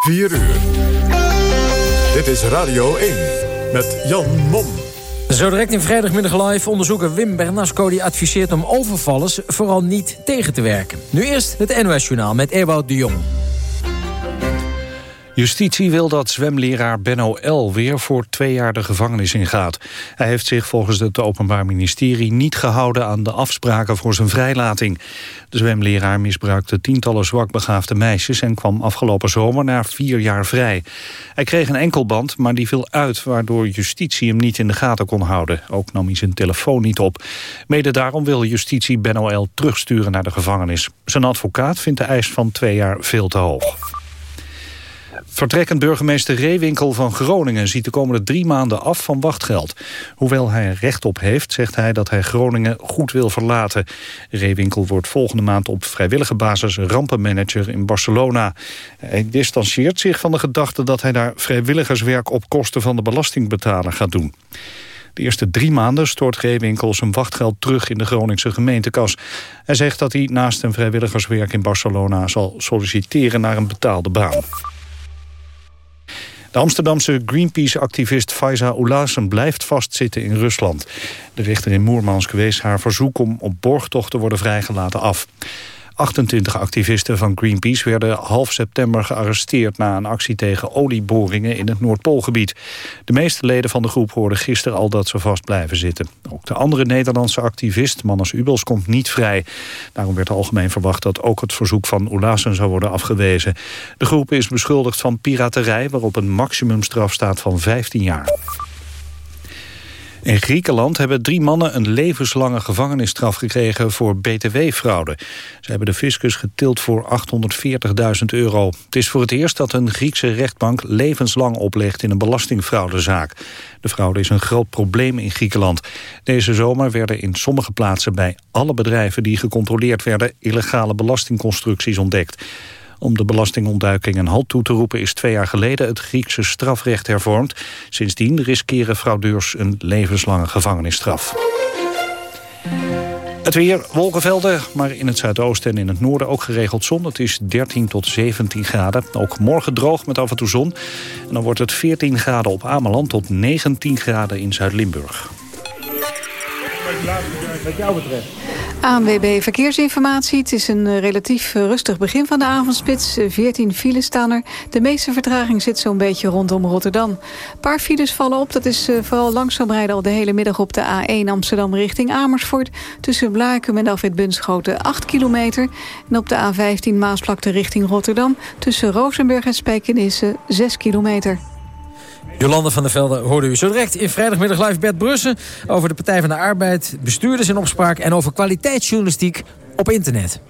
4 uur. Dit is Radio 1 met Jan Mom. Zo direct in vrijdagmiddag live onderzoeker Wim Bernasco... die adviseert om overvallers vooral niet tegen te werken. Nu eerst het NOS Journaal met Ewout de Jong. Justitie wil dat zwemleraar Benno L. weer voor twee jaar de gevangenis ingaat. Hij heeft zich volgens het Openbaar Ministerie niet gehouden aan de afspraken voor zijn vrijlating. De zwemleraar misbruikte tientallen zwakbegaafde meisjes en kwam afgelopen zomer na vier jaar vrij. Hij kreeg een enkelband, maar die viel uit, waardoor justitie hem niet in de gaten kon houden. Ook nam hij zijn telefoon niet op. Mede daarom wil justitie Benno L. terugsturen naar de gevangenis. Zijn advocaat vindt de eis van twee jaar veel te hoog. Vertrekkend burgemeester Reewinkel van Groningen ziet de komende drie maanden af van wachtgeld. Hoewel hij recht op heeft, zegt hij dat hij Groningen goed wil verlaten. Reewinkel wordt volgende maand op vrijwillige basis rampenmanager in Barcelona. Hij distancieert zich van de gedachte dat hij daar vrijwilligerswerk op kosten van de belastingbetaler gaat doen. De eerste drie maanden stort Reewinkel zijn wachtgeld terug in de Groningse gemeentekas. Hij zegt dat hij naast een vrijwilligerswerk in Barcelona zal solliciteren naar een betaalde baan. De Amsterdamse Greenpeace-activist Faiza Oulassen blijft vastzitten in Rusland. De rechter in Moermansk wees haar verzoek om op borgtocht te worden vrijgelaten af. 28 activisten van Greenpeace werden half september gearresteerd... na een actie tegen olieboringen in het Noordpoolgebied. De meeste leden van de groep hoorden gisteren al dat ze vast blijven zitten. Ook de andere Nederlandse activist, Mannes Ubels, komt niet vrij. Daarom werd algemeen verwacht dat ook het verzoek van Oelassen zou worden afgewezen. De groep is beschuldigd van piraterij... waarop een maximumstraf staat van 15 jaar. In Griekenland hebben drie mannen een levenslange gevangenisstraf gekregen voor btw-fraude. Ze hebben de fiscus getild voor 840.000 euro. Het is voor het eerst dat een Griekse rechtbank levenslang oplegt in een belastingfraudezaak. De fraude is een groot probleem in Griekenland. Deze zomer werden in sommige plaatsen bij alle bedrijven die gecontroleerd werden illegale belastingconstructies ontdekt. Om de belastingontduiking een halt toe te roepen... is twee jaar geleden het Griekse strafrecht hervormd. Sindsdien riskeren fraudeurs een levenslange gevangenisstraf. Het weer, wolkenvelden, maar in het zuidoosten en in het noorden ook geregeld zon. Het is 13 tot 17 graden. Ook morgen droog met af en toe zon. En dan wordt het 14 graden op Ameland tot 19 graden in Zuid-Limburg. Wat jou betreft. ANWB Verkeersinformatie. Het is een eh, relatief eh, rustig begin van de avondspits. 14 eh, files staan er. De meeste vertraging zit zo'n beetje rondom Rotterdam. Een paar files vallen op. Dat is vooral langzaam rijden al de hele middag op de A1 Amsterdam richting Amersfoort. Tussen Blaakum en Alfred Bunschoten 8 kilometer. En op de A15 Maasvlakte richting Rotterdam. Tussen Rozenburg en Spijkenisse 6 kilometer. Jolande van der Velde hoorde u zo direct in vrijdagmiddag live Bert Brussen... over de Partij van de Arbeid, bestuurders in opspraak... en over kwaliteitsjournalistiek op internet.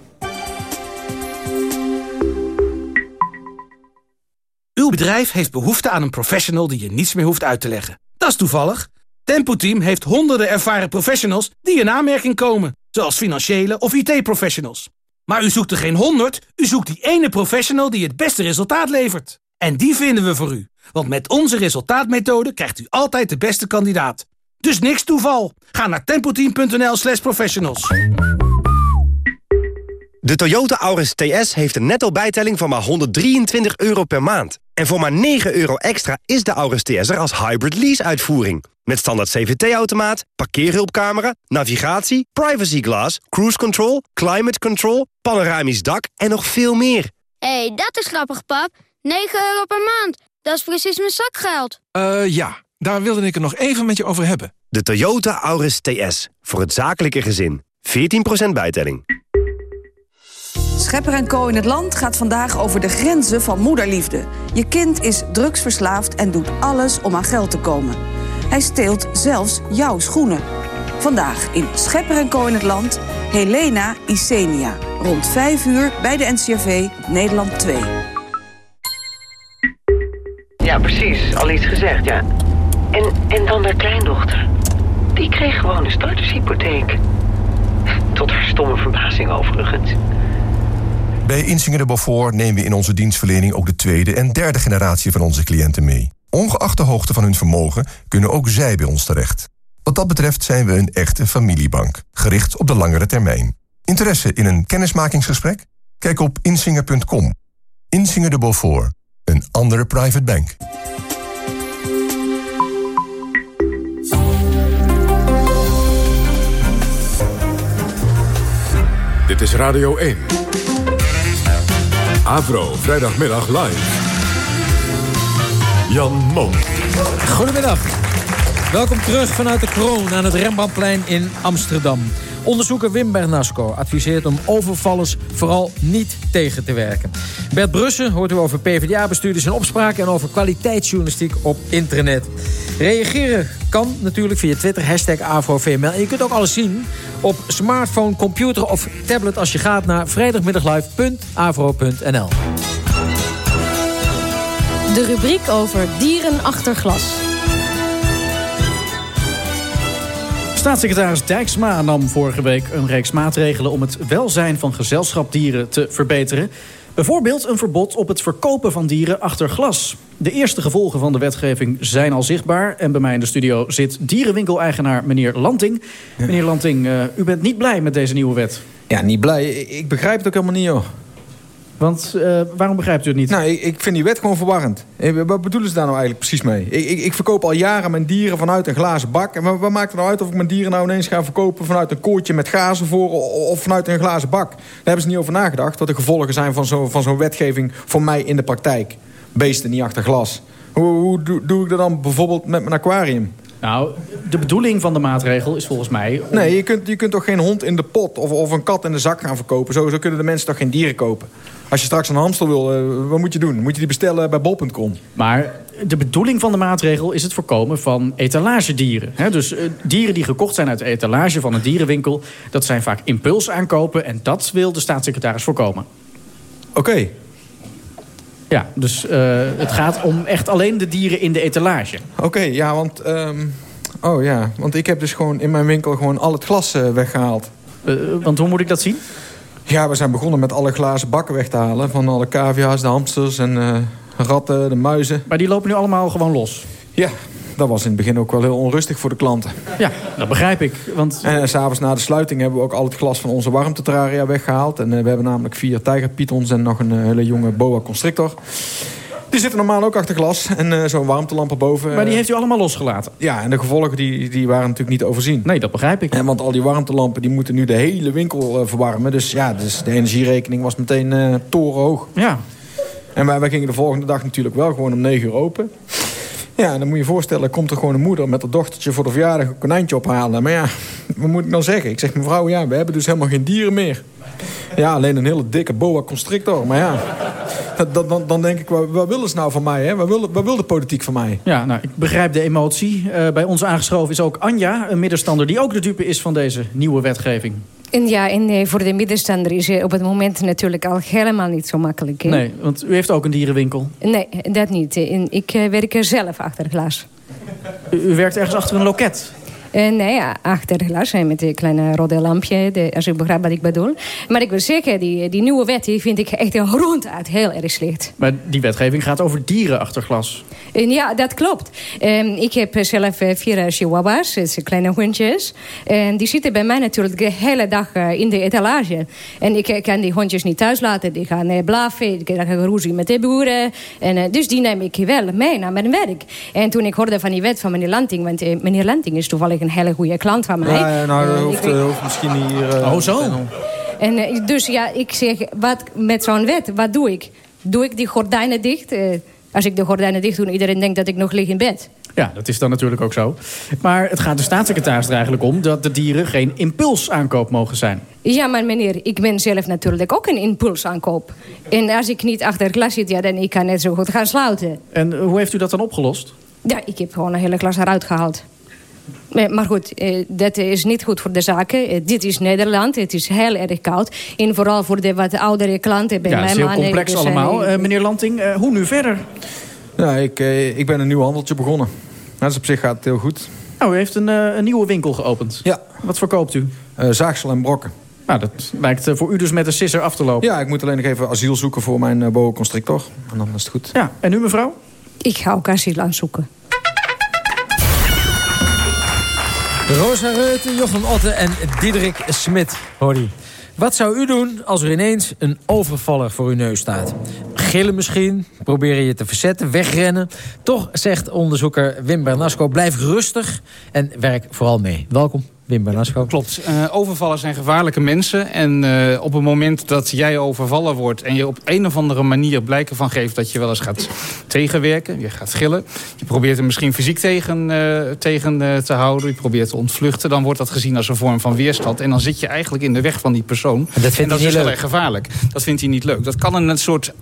Uw bedrijf heeft behoefte aan een professional die je niets meer hoeft uit te leggen. Dat is toevallig. Tempo Team heeft honderden ervaren professionals die in aanmerking komen. Zoals financiële of IT-professionals. Maar u zoekt er geen honderd, u zoekt die ene professional die het beste resultaat levert. En die vinden we voor u. Want met onze resultaatmethode krijgt u altijd de beste kandidaat. Dus niks toeval. Ga naar tempoteam.nl slash professionals. De Toyota Auris TS heeft een netto bijtelling van maar 123 euro per maand. En voor maar 9 euro extra is de Auris TS er als hybrid lease-uitvoering. Met standaard CVT-automaat, parkeerhulpcamera, navigatie, privacy glass, cruise control, climate control, panoramisch dak en nog veel meer. Hé, hey, dat is grappig, pap. 9 euro per maand. Dat is precies mijn zakgeld. Eh, uh, ja. Daar wilde ik het nog even met je over hebben. De Toyota Auris TS. Voor het zakelijke gezin. 14% bijtelling. Schepper en Co in het Land gaat vandaag over de grenzen van moederliefde. Je kind is drugsverslaafd en doet alles om aan geld te komen. Hij steelt zelfs jouw schoenen. Vandaag in Schepper en Co in het Land... Helena Isenia. Rond 5 uur bij de NCRV Nederland 2. Ja, precies. Al iets gezegd, ja. En, en dan haar kleindochter. Die kreeg gewoon een startershypotheek. Tot haar stomme verbazing overigens. Bij Insinger de Beaufort nemen we in onze dienstverlening... ook de tweede en derde generatie van onze cliënten mee. Ongeacht de hoogte van hun vermogen kunnen ook zij bij ons terecht. Wat dat betreft zijn we een echte familiebank, gericht op de langere termijn. Interesse in een kennismakingsgesprek? Kijk op insinger.com. Insinger de Beaufort Een andere private bank. Dit is Radio 1. Avro, vrijdagmiddag live. Jan Mom. Goedemiddag. Welkom terug vanuit de kroon aan het Rembrandtplein in Amsterdam. Onderzoeker Wim Bernasco adviseert om overvallers vooral niet tegen te werken. Bert Brussen hoort u over PvdA-bestuurders en opspraak... en over kwaliteitsjournalistiek op internet. Reageren kan natuurlijk via Twitter, hashtag AfroVML. En je kunt ook alles zien op smartphone, computer of tablet... als je gaat naar vrijdagmiddaglive.avro.nl. De rubriek over dieren achter glas. Staatssecretaris Dijksma nam vorige week een reeks maatregelen... om het welzijn van gezelschapdieren te verbeteren. Bijvoorbeeld een verbod op het verkopen van dieren achter glas. De eerste gevolgen van de wetgeving zijn al zichtbaar. En bij mij in de studio zit dierenwinkeleigenaar meneer Lanting. Meneer Lanting, uh, u bent niet blij met deze nieuwe wet? Ja, niet blij. Ik begrijp het ook helemaal niet, joh. Want uh, waarom begrijpt u het niet? Nou, ik, vind die wet gewoon verwarrend. Wat bedoelen ze daar nou eigenlijk precies mee? Ik, ik, ik verkoop al jaren mijn dieren vanuit een glazen bak. En wat, maakt het nou uit of ik mijn dieren nou ineens ga verkopen... vanuit een koortje met gazen voor of vanuit een glazen bak? Daar hebben ze niet over nagedacht. Wat de gevolgen zijn van zo'n zo wetgeving voor mij in de praktijk. Beesten niet achter glas. Hoe, hoe doe, doe ik dat dan bijvoorbeeld met mijn aquarium? Nou, de bedoeling van de maatregel is volgens mij... Om... Nee, je kunt, je kunt toch geen hond in de pot of, of een kat in de zak gaan verkopen? Zo, zo kunnen de mensen toch geen dieren kopen? Als je straks een hamster wil, uh, wat moet je doen? Moet je die bestellen bij bol.com? Maar de bedoeling van de maatregel is het voorkomen van etalagedieren. He, dus uh, dieren die gekocht zijn uit de etalage van een dierenwinkel... dat zijn vaak impulsaankopen en dat wil de staatssecretaris voorkomen. Oké. Okay. Ja, dus uh, het gaat om echt alleen de dieren in de etalage. Oké, okay, ja, want... Um, oh ja, want ik heb dus gewoon in mijn winkel gewoon al het glas uh, weggehaald. Uh, want hoe moet ik dat zien? Ja, we zijn begonnen met alle glazen bakken weg te halen. Van alle cavia's, de hamsters en ratten, de muizen. Maar die lopen nu allemaal gewoon los? Ja, dat was in het begin ook wel heel onrustig voor de klanten. Ja, dat begrijp ik. Want... En uh, s'avonds na de sluiting hebben we ook al het glas van onze warmteterraria weggehaald. En uh, we hebben namelijk vier tijgerpythons en nog een uh, hele jonge boa constrictor. Die zitten normaal ook achter glas en uh, zo'n warmtelamp erboven. Maar die heeft u allemaal losgelaten? Ja, en de gevolgen die, die waren natuurlijk niet overzien. Nee, dat begrijp ik. En want al die warmtelampen die moeten nu de hele winkel uh, verwarmen. Dus ja, dus de energierekening was meteen uh, torenhoog. Ja. En wij, wij gingen de volgende dag natuurlijk wel gewoon om 9 uur open. Ja, dan moet je je voorstellen, komt er gewoon een moeder met haar dochtertje voor de verjaardag een konijntje ophalen. Maar ja, wat moet ik nou zeggen? Ik zeg, mevrouw, ja, we hebben dus helemaal geen dieren meer. Ja, alleen een hele dikke boa constrictor. Maar ja, dan, dan, dan denk ik, wat, willen ze nou van mij? Hè? Wat, wil, wat wil de politiek van mij? Ja, nou, ik begrijp de emotie. Uh, bij ons aangeschoven is ook Anja, een middenstander... die ook de dupe is van deze nieuwe wetgeving. En ja, en uh, voor de middenstander is het op het moment natuurlijk al helemaal niet zo makkelijk. Hè? Nee, want u heeft ook een dierenwinkel. Nee, dat niet. Ik uh, werk er zelf achter glas. U, u werkt ergens achter een loket? Uh, nee, ja, achter glas met een kleine rode lampje, de, als u begrijpt wat ik bedoel. Maar ik wil zeggen, die, die nieuwe wet die vind ik echt ronduit heel erg slecht. Maar die wetgeving gaat over dieren achter glas. Uh, ja, dat klopt. Um, ik heb zelf uh, vier chihuahuas, dus kleine hondjes. En die zitten bij mij natuurlijk de hele dag in de etalage. En ik kan die hondjes niet thuis laten. Die gaan blaffen, die krijgen ruzie met de boeren. En, dus die neem ik wel mee naar mijn werk. En toen ik hoorde van die wet van meneer Lanting... want meneer Lanting is toevallig een hele goede klant van mij. Ja, ja nou, dat hoeft, uh, hoeft misschien hier... Uh, oh, zo? En, uh, dus ja, ik zeg, wat met zo'n wet, wat doe ik? Doe ik die gordijnen dicht? als ik de gordijnen dicht doe, iedereen denkt dat ik nog lig in bed. Ja, dat is dan natuurlijk ook zo. Maar het gaat de staatssecretaris er eigenlijk om... dat de dieren geen impulsaankoop mogen zijn. Ja, maar meneer, ik ben zelf natuurlijk ook een impulsaankoop. En als ik niet achter glas zit, ja, dan ik kan net zo goed gaan sluiten. En hoe heeft u dat dan opgelost? Ja, ik heb gewoon een hele glas eruit gehaald. Maar goed, eh, dat is niet goed voor de zaken. Eh, dit is Nederland, het is heel erg koud. En vooral voor de wat oudere klanten bij ja, mij. Ja, het is heel complex allemaal. Uh, meneer Lanting, uh, hoe nu verder? Ja, ik, uh, ik ben een nieuw handeltje begonnen. Dus op zich gaat het heel goed. Oh, u heeft een, een nieuwe winkel geopend. Ja. Wat verkoopt u? zaagsel en brokken. Nou, dat lijkt voor u dus met een sisser af te lopen. Ja, ik moet alleen nog even asiel zoeken voor mijn boa constrictor. En dan is het goed. Ja, en u mevrouw? Ik ga ook asiel aanzoeken. Rosa Reuten, Jochem Otte en Diederik Smit, hoor Wat zou u doen als er ineens een overvaller voor uw neus staat? gillen misschien, proberen je te verzetten, wegrennen. Toch zegt onderzoeker Wim Bernasco, blijf rustig en werk vooral mee. Welkom. Wim Bernasco. Klopt. Uh, overvallen zijn gevaarlijke mensen. En uh, op het moment dat jij overvallen wordt... en je op een of andere manier blijken van geeft... dat je wel eens gaat tegenwerken, je gaat gillen... je probeert hem misschien fysiek tegen, uh, tegen te houden... je probeert te ontvluchten... dan wordt dat gezien als een vorm van weerstand. En dan zit je eigenlijk in de weg van die persoon. En dat, en dat is heel leuk. erg gevaarlijk. Dat vindt hij niet leuk. Dat kan een soort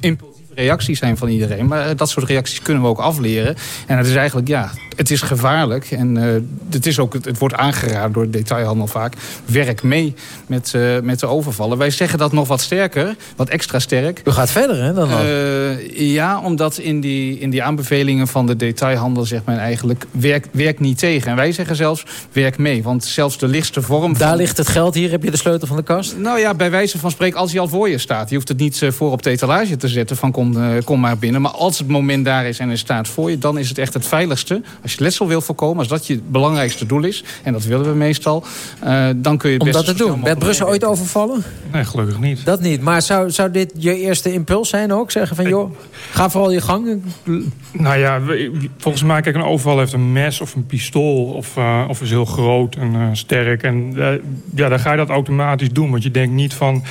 impuls reacties zijn van iedereen. Maar dat soort reacties kunnen we ook afleren. En het is eigenlijk, ja, het is gevaarlijk. En uh, het, is ook, het wordt aangeraden door de detailhandel vaak. Werk mee met, uh, met de overvallen. Wij zeggen dat nog wat sterker, wat extra sterk. U gaat verder, hè? Dan uh, ja, omdat in die, in die aanbevelingen van de detailhandel zegt men eigenlijk... Werk, werk niet tegen. En wij zeggen zelfs, werk mee. Want zelfs de lichtste vorm... Daar van... ligt het geld, hier heb je de sleutel van de kast? Nou ja, bij wijze van spreken, als hij al voor je staat. Je hoeft het niet voor op de etalage te zetten van kom, uh, kom maar binnen. Maar als het moment daar is en hij staat voor je... dan is het echt het veiligste. Als je letsel wil voorkomen, als dat je belangrijkste doel is... en dat willen we meestal, uh, dan kun je het Om best dat te doen. Werd Brussel ooit overvallen? Nee, gelukkig niet. Dat niet. Maar zou, zou dit je eerste impuls zijn ook? Zeggen van, joh, ga vooral je gang. Nou ja, volgens mij, kijk, een overval heeft een mes of een pistool... of, uh, of is heel groot en uh, sterk. En uh, ja, dan ga je dat automatisch doen. Want je denkt niet van,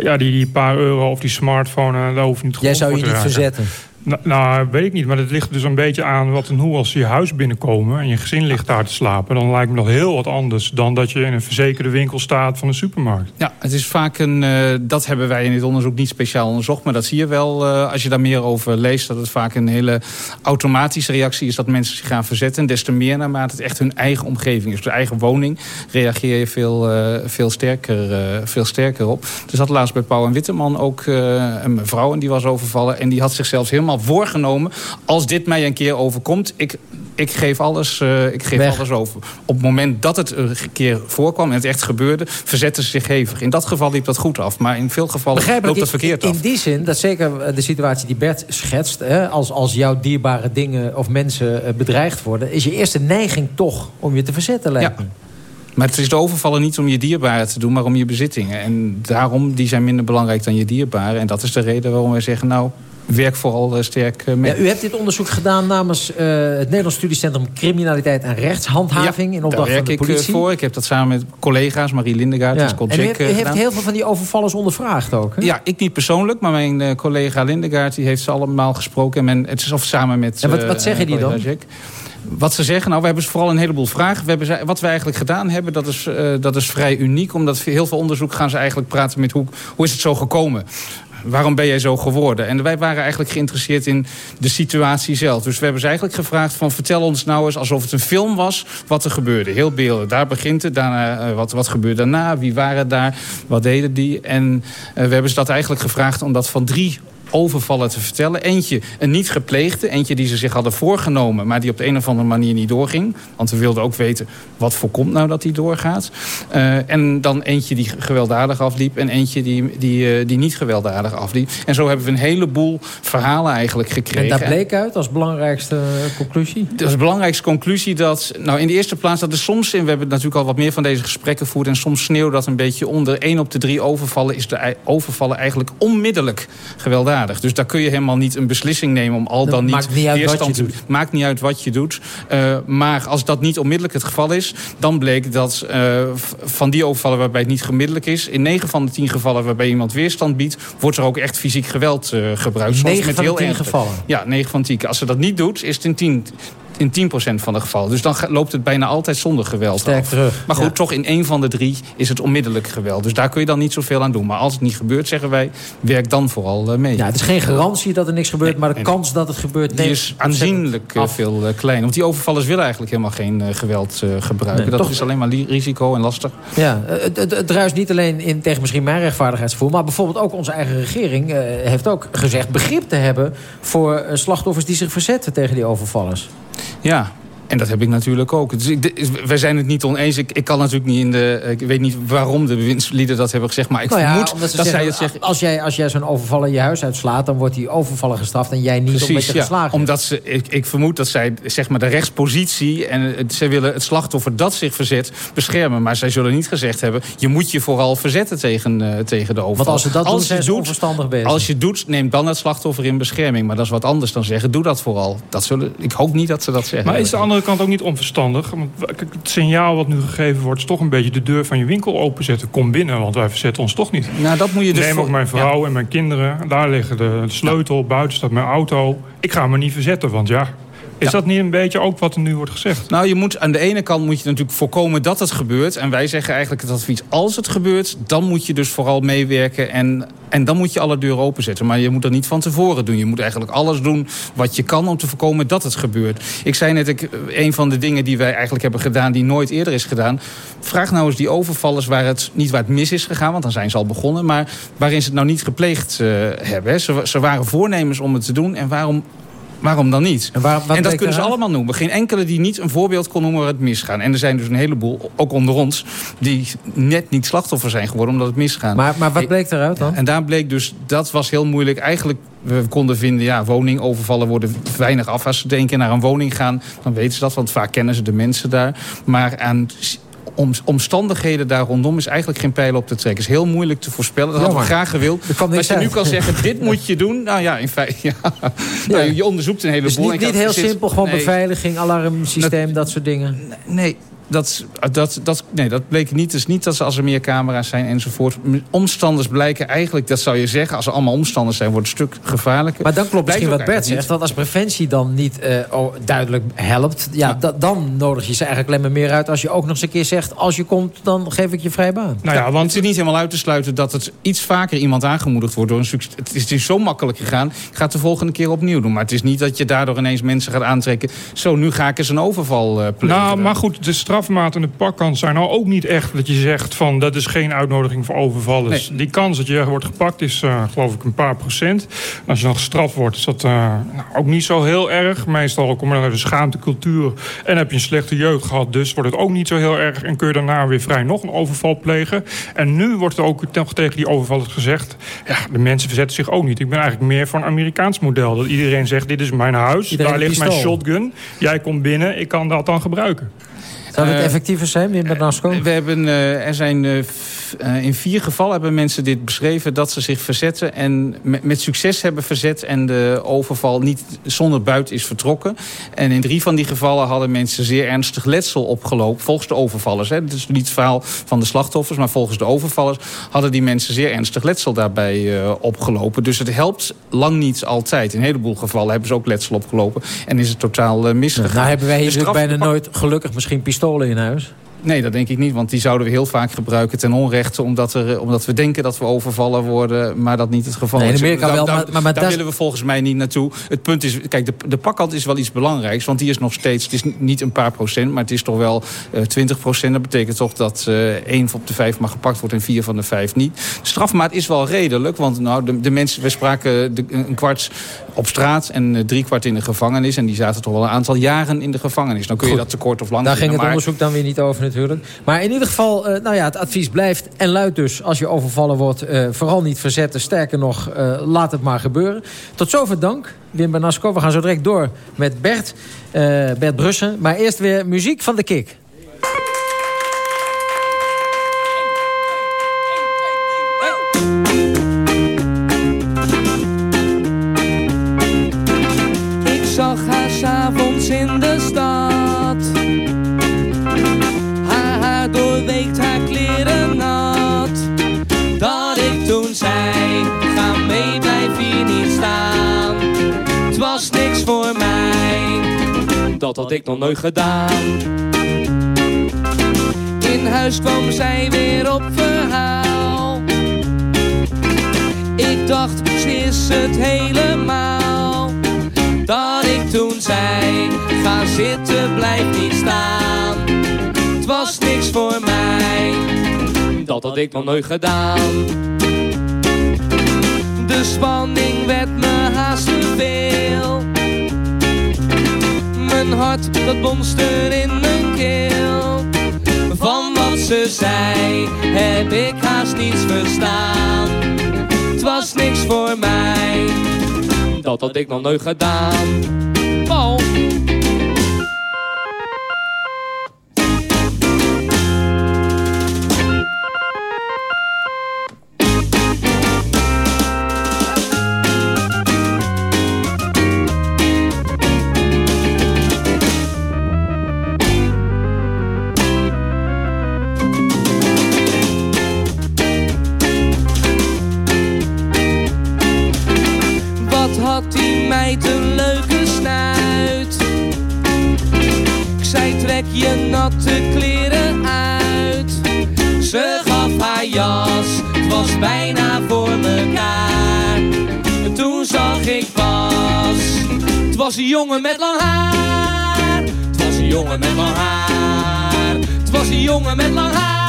ja, die, die paar euro of die smartphone... daar hoef je niet Jij zou je niet verzetten? Nou, nou, weet ik niet. Maar het ligt dus een beetje aan wat en hoe als je huis binnenkomen... en je gezin ligt daar te slapen... dan lijkt me dat heel wat anders dan dat je in een verzekerde winkel staat van een supermarkt. Ja, het is vaak een... Uh, dat hebben wij in dit onderzoek niet speciaal onderzocht... maar dat zie je wel uh, als je daar meer over leest... dat het vaak een hele automatische reactie is dat mensen zich gaan verzetten. Des te meer naarmate het echt hun eigen omgeving is. Dus eigen woning reageer je veel, uh, veel, sterker, veel sterker op. Er zat laatst bij Pauw en Witteman ook een mevrouw... en die was overvallen en die had zichzelf helemaal voorgenomen... als dit mij een keer overkomt, ik, ik geef, alles, uh, ik geef alles over. Op het moment dat het een keer voorkwam en het echt gebeurde... verzetten ze zich hevig. In dat geval liep dat goed af. Maar in veel gevallen Begrijp loopt dat het verkeerd in, af. In die zin, dat zeker de situatie die Bert schetst... Hè, als, als jouw dierbare dingen of mensen bedreigd worden... is je eerste neiging toch om je te verzetten, lijkt ja. Maar het is de overvallen niet om je dierbaren te doen, maar om je bezittingen. En daarom, die zijn minder belangrijk dan je dierbaren. En dat is de reden waarom wij zeggen, nou, werk vooral uh, sterk uh, mee. Ja, u hebt dit onderzoek gedaan namens uh, het Nederlands Studiecentrum Criminaliteit en Rechtshandhaving... Ja, in opdracht van de politie. ik voor. Ik heb dat samen met collega's, Marie Lindegaard ja. en En u Jack heeft, u heeft heel veel van die overvallers ondervraagd ook, hè? Ja, ik niet persoonlijk, maar mijn collega Lindegaard die heeft ze allemaal gesproken. En men, het is of samen met En wat, wat zeggen die dan? Jack. Wat ze zeggen, nou, we hebben vooral een heleboel vragen. We hebben, wat we eigenlijk gedaan hebben, dat is, uh, dat is vrij uniek. Omdat heel veel onderzoek gaan ze eigenlijk praten met hoe, hoe is het zo gekomen. Waarom ben jij zo geworden? En wij waren eigenlijk geïnteresseerd in de situatie zelf. Dus we hebben ze eigenlijk gevraagd van vertel ons nou eens alsof het een film was wat er gebeurde. Heel beelden. Daar begint het. Daarna, uh, wat, wat gebeurde daarna? Wie waren daar? Wat deden die? En uh, we hebben ze dat eigenlijk gevraagd omdat van drie overvallen te vertellen. Eentje een niet gepleegde, eentje die ze zich hadden voorgenomen... maar die op de een of andere manier niet doorging. Want we wilden ook weten, wat voorkomt nou dat die doorgaat? Uh, en dan eentje die gewelddadig afliep... en eentje die, die, uh, die niet gewelddadig afliep. En zo hebben we een heleboel verhalen eigenlijk gekregen. En daar bleek uit als belangrijkste conclusie? Dat is de belangrijkste conclusie dat... nou, in de eerste plaats dat er soms... en we hebben natuurlijk al wat meer van deze gesprekken gevoerd... en soms sneeuwt dat een beetje onder. één op de drie overvallen is de overvallen eigenlijk onmiddellijk gewelddadig. Dus daar kun je helemaal niet een beslissing nemen om al dan niet maakt niet uit weerstand te doet. Maakt niet uit wat je doet. Uh, maar als dat niet onmiddellijk het geval is, dan bleek dat uh, van die overvallen waarbij het niet gemiddelijk is, in 9 van de 10 gevallen waarbij iemand weerstand biedt, wordt er ook echt fysiek geweld uh, gebruikt. Soms 9 met van de heel 10 ernstig. gevallen? Ja, 9 van de 10. Als ze dat niet doet, is het in 10 in 10% van de gevallen. Dus dan loopt het bijna altijd zonder geweld Sterk af. terug. Maar goed, Ja. toch in één van de drie is het onmiddellijk geweld. Dus daar kun je dan niet zoveel aan doen. Maar als het niet gebeurt, zeggen wij, werk dan vooral uh, mee. Ja, het is geen garantie dat er niks gebeurt, maar de kans dat het gebeurt... Die is aanzienlijk af. veel uh, kleiner. Want die overvallers willen eigenlijk helemaal geen geweld gebruiken. Nee, dat is alleen maar risico en lastig. Ja, eh, het, het, het druist niet alleen in tegen misschien mijn rechtvaardigheidsgevoel... maar bijvoorbeeld ook onze eigen regering eh, heeft ook gezegd... begrip te hebben voor eh, slachtoffers die zich verzetten tegen die overvallers. Ja, En dat heb ik natuurlijk ook. Dus ik, de- wij zijn het niet oneens. Ik, ik kan natuurlijk niet in de. Ik weet niet waarom de bewindslieden dat hebben gezegd. Maar ik Nou ja, vermoed omdat ze dat zij het zeggen. Als jij, als jij zo'n overvaller je huis uitslaat... dan wordt die overvaller gestraft en jij niet omdat Precies, je ja. geslagen Omdat ze, ik, ik vermoed dat zij zeg maar, de rechtspositie... en het, zij willen het slachtoffer dat zich verzet beschermen. Maar zij zullen niet gezegd hebben... je moet je vooral verzetten tegen, eh, tegen de overval. Want als ze dat doen, je zijn ze onverstandig bezig. Als je doet, neem dan het slachtoffer in bescherming. Maar dat is wat anders dan zeggen, doe dat vooral. Dat zullen, ik hoop niet dat ze dat zeggen. Maar is de andere kant ook niet onverstandig? Want het signaal wat nu gegeven wordt... is toch een beetje de deur van je winkel openzetten. Kom binnen, want wij verzetten ons toch niet. Nou, dat moet je dus Neem voor- ook mijn vrouw en mijn kinderen. Daar liggen de sleutel, buiten staat mijn auto. Ik ga me niet verzetten, want ja... Is dat niet een beetje ook wat er nu wordt gezegd? Nou, je moet, aan de ene kant moet je natuurlijk voorkomen dat het gebeurt. En wij zeggen eigenlijk het advies, als het gebeurt... dan moet je dus vooral meewerken en, en dan moet je alle deuren openzetten. Maar je moet dat niet van tevoren doen. Je moet eigenlijk alles doen wat je kan om te voorkomen dat het gebeurt. Ik zei net, ik, een van de dingen die wij eigenlijk hebben gedaan... die nooit eerder is gedaan... vraag nou eens die overvallers waar het, niet waar het mis is gegaan... want dan zijn ze al begonnen... maar waarin ze het nou niet gepleegd eh, hebben. Ze, ze waren voornemens om het te doen en waarom... Waarom dan niet? En, wat dat kunnen ze allemaal noemen. Geen enkele die niet een voorbeeld kon noemen waar het misgaan. En er zijn dus een heleboel, ook onder ons... die net niet slachtoffer zijn geworden omdat het misgaan. Maar, maar wat bleek eruit dan? En daar bleek dus, dat was heel moeilijk. Eigenlijk, we konden vinden, ja, woningovervallen worden weinig af. Als ze keer naar een woning gaan, dan weten ze dat. Want vaak kennen ze de mensen daar. Maar aan om, omstandigheden daar rondom is eigenlijk geen pijl op te trekken. is heel moeilijk te voorspellen. Dat hadden we Jammer. graag gewild. Als je nu kan zeggen, dit moet je doen. Nou ja, in feite, ja. Nou, je onderzoekt een heleboel. Dus niet, niet heel simpel, gewoon nee. beveiliging, alarmsysteem, dat soort dingen. Nee, dat, dat, dat, nee, dat bleek niet. Is niet dat ze als er meer camera's zijn enzovoort. Omstanders blijken eigenlijk, dat zou je zeggen... als er allemaal omstanders zijn, wordt het een stuk gevaarlijker. Maar dan klopt misschien wat Bert eigenlijk zegt. Want als preventie dan niet eh, duidelijk helpt... Ja, da- dan nodig je ze eigenlijk alleen maar meer uit... als je ook nog eens een keer zegt... als je komt, dan geef ik je vrij baan. Nou ja, want het is niet helemaal uit te sluiten dat het iets vaker iemand aangemoedigd wordt door een succes. Het is, zo makkelijk gegaan. Ik ga het de volgende keer opnieuw doen. Maar het is niet dat je daardoor ineens mensen gaat aantrekken. Zo, nu ga ik eens een overval eh plegen. Nou, maar goed, de strafmaat en de pakkans zijn nou ook niet echt dat je zegt van dat is geen uitnodiging voor overvallers. Die kans dat je wordt gepakt is eh, geloof ik een paar procent. En als je dan gestraft wordt is dat eh, nou, ook niet zo heel erg. Meestal kom je dan uit de schaamtecultuur en heb je een slechte jeugd gehad. Dus wordt het ook niet zo heel erg en kun je daarna weer vrij nog een overval plegen. En nu wordt er ook tegen die overvallers gezegd... ja, de mensen verzetten zich ook niet. Ik ben eigenlijk meer voor een Amerikaans model. Dat iedereen zegt, dit is mijn huis, Iedereen daar ligt mijn shotgun. Jij komt binnen, ik kan dat dan gebruiken. Zou het Eh, effectiever zijn, Wim Bernasco? We hebben, eh, er zijn eh, eh, in vier gevallen hebben mensen dit beschreven... dat ze zich verzetten en met, met succes hebben verzet... en de overval niet zonder buit is vertrokken. En in drie van die gevallen hadden mensen zeer ernstig letsel opgelopen... volgens de overvallers. Hè. Het is niet het verhaal van de slachtoffers... maar volgens de overvallers hadden die mensen zeer ernstig letsel daarbij eh, opgelopen. Dus het helpt lang niet altijd. In een heleboel gevallen hebben ze ook letsel opgelopen... en is het totaal eh, misgegaan. Nou hebben wij hier bijna nooit gelukkig misschien pistolen in huis. Nee, dat denk ik niet. Want die zouden we heel vaak gebruiken ten onrechte. Omdat, er, omdat we denken dat we overvallen worden. Maar dat niet het geval Nee, in is. Amerika Daar- wel, daar- maar- maar- maar daar willen we volgens mij niet naartoe. Het punt is, kijk, de, de pakkant is wel iets belangrijks. Want die is nog steeds, het is niet een paar procent. Maar het is toch wel eh 20 procent. Dat betekent toch dat eh één op de vijf mag gepakt wordt en vier van de vijf niet. De strafmaat is wel redelijk. Want nou, de, de mensen, we spraken de, een kwart op straat en eh, drie kwart in de gevangenis. En die zaten toch wel een aantal jaren in de gevangenis. Dan kun je Goed. dat tekort of lang Daar ging het maar- onderzoek dan weer niet over Maar in ieder geval, eh, nou ja, het advies blijft en luidt dus... als je overvallen wordt, eh, vooral niet verzetten. Sterker nog, eh, laat het maar gebeuren. Tot zover dank, Wim Bernasco. We gaan zo direct door met Bert, Bert Brussen. Maar eerst weer muziek van de Kik. Had ik nog nooit gedaan. In huis kwam zij weer op verhaal. Ik dacht, ze is het helemaal. Dat ik toen zei, ga zitten, blijf niet staan. Het was niks voor mij, dat had ik nog nooit gedaan. De spanning werd me haast te veel. Mijn hart dat bonste in mijn keel. Van wat ze zei heb ik haast niets verstaan. Het was niks voor mij, dat had ik nog nooit gedaan. Paul. Kleren uit. Ze gaf haar jas, het was bijna voor mekaar. En toen zag ik pas, het was een jongen met lang haar. Het was een jongen met lang haar. Het was een jongen met lang haar.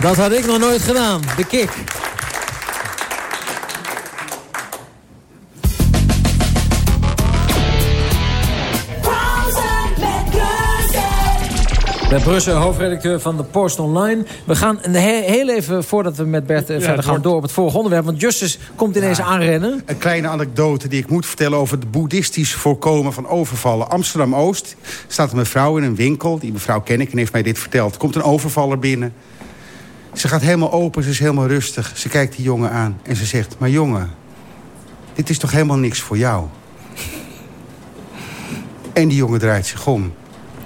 Dat had ik nog nooit gedaan. De kick. Ben Brussen, hoofdredacteur van de Post Online. We gaan he- heel even, voordat we met Bert eh, Ja, verder gaan... wordt- door op het volgende onderwerp. Want Justus komt ineens aanrennen. Een kleine anekdote die ik moet vertellen over het boeddhistisch voorkomen van overvallen. Amsterdam-Oost staat een mevrouw in een winkel. Die mevrouw ken ik en heeft mij dit verteld. Er komt een overvaller binnen. Ze gaat helemaal open, ze is helemaal rustig. Ze kijkt die jongen aan en ze zegt... Maar jongen, dit is toch helemaal niks voor jou? En die jongen draait zich om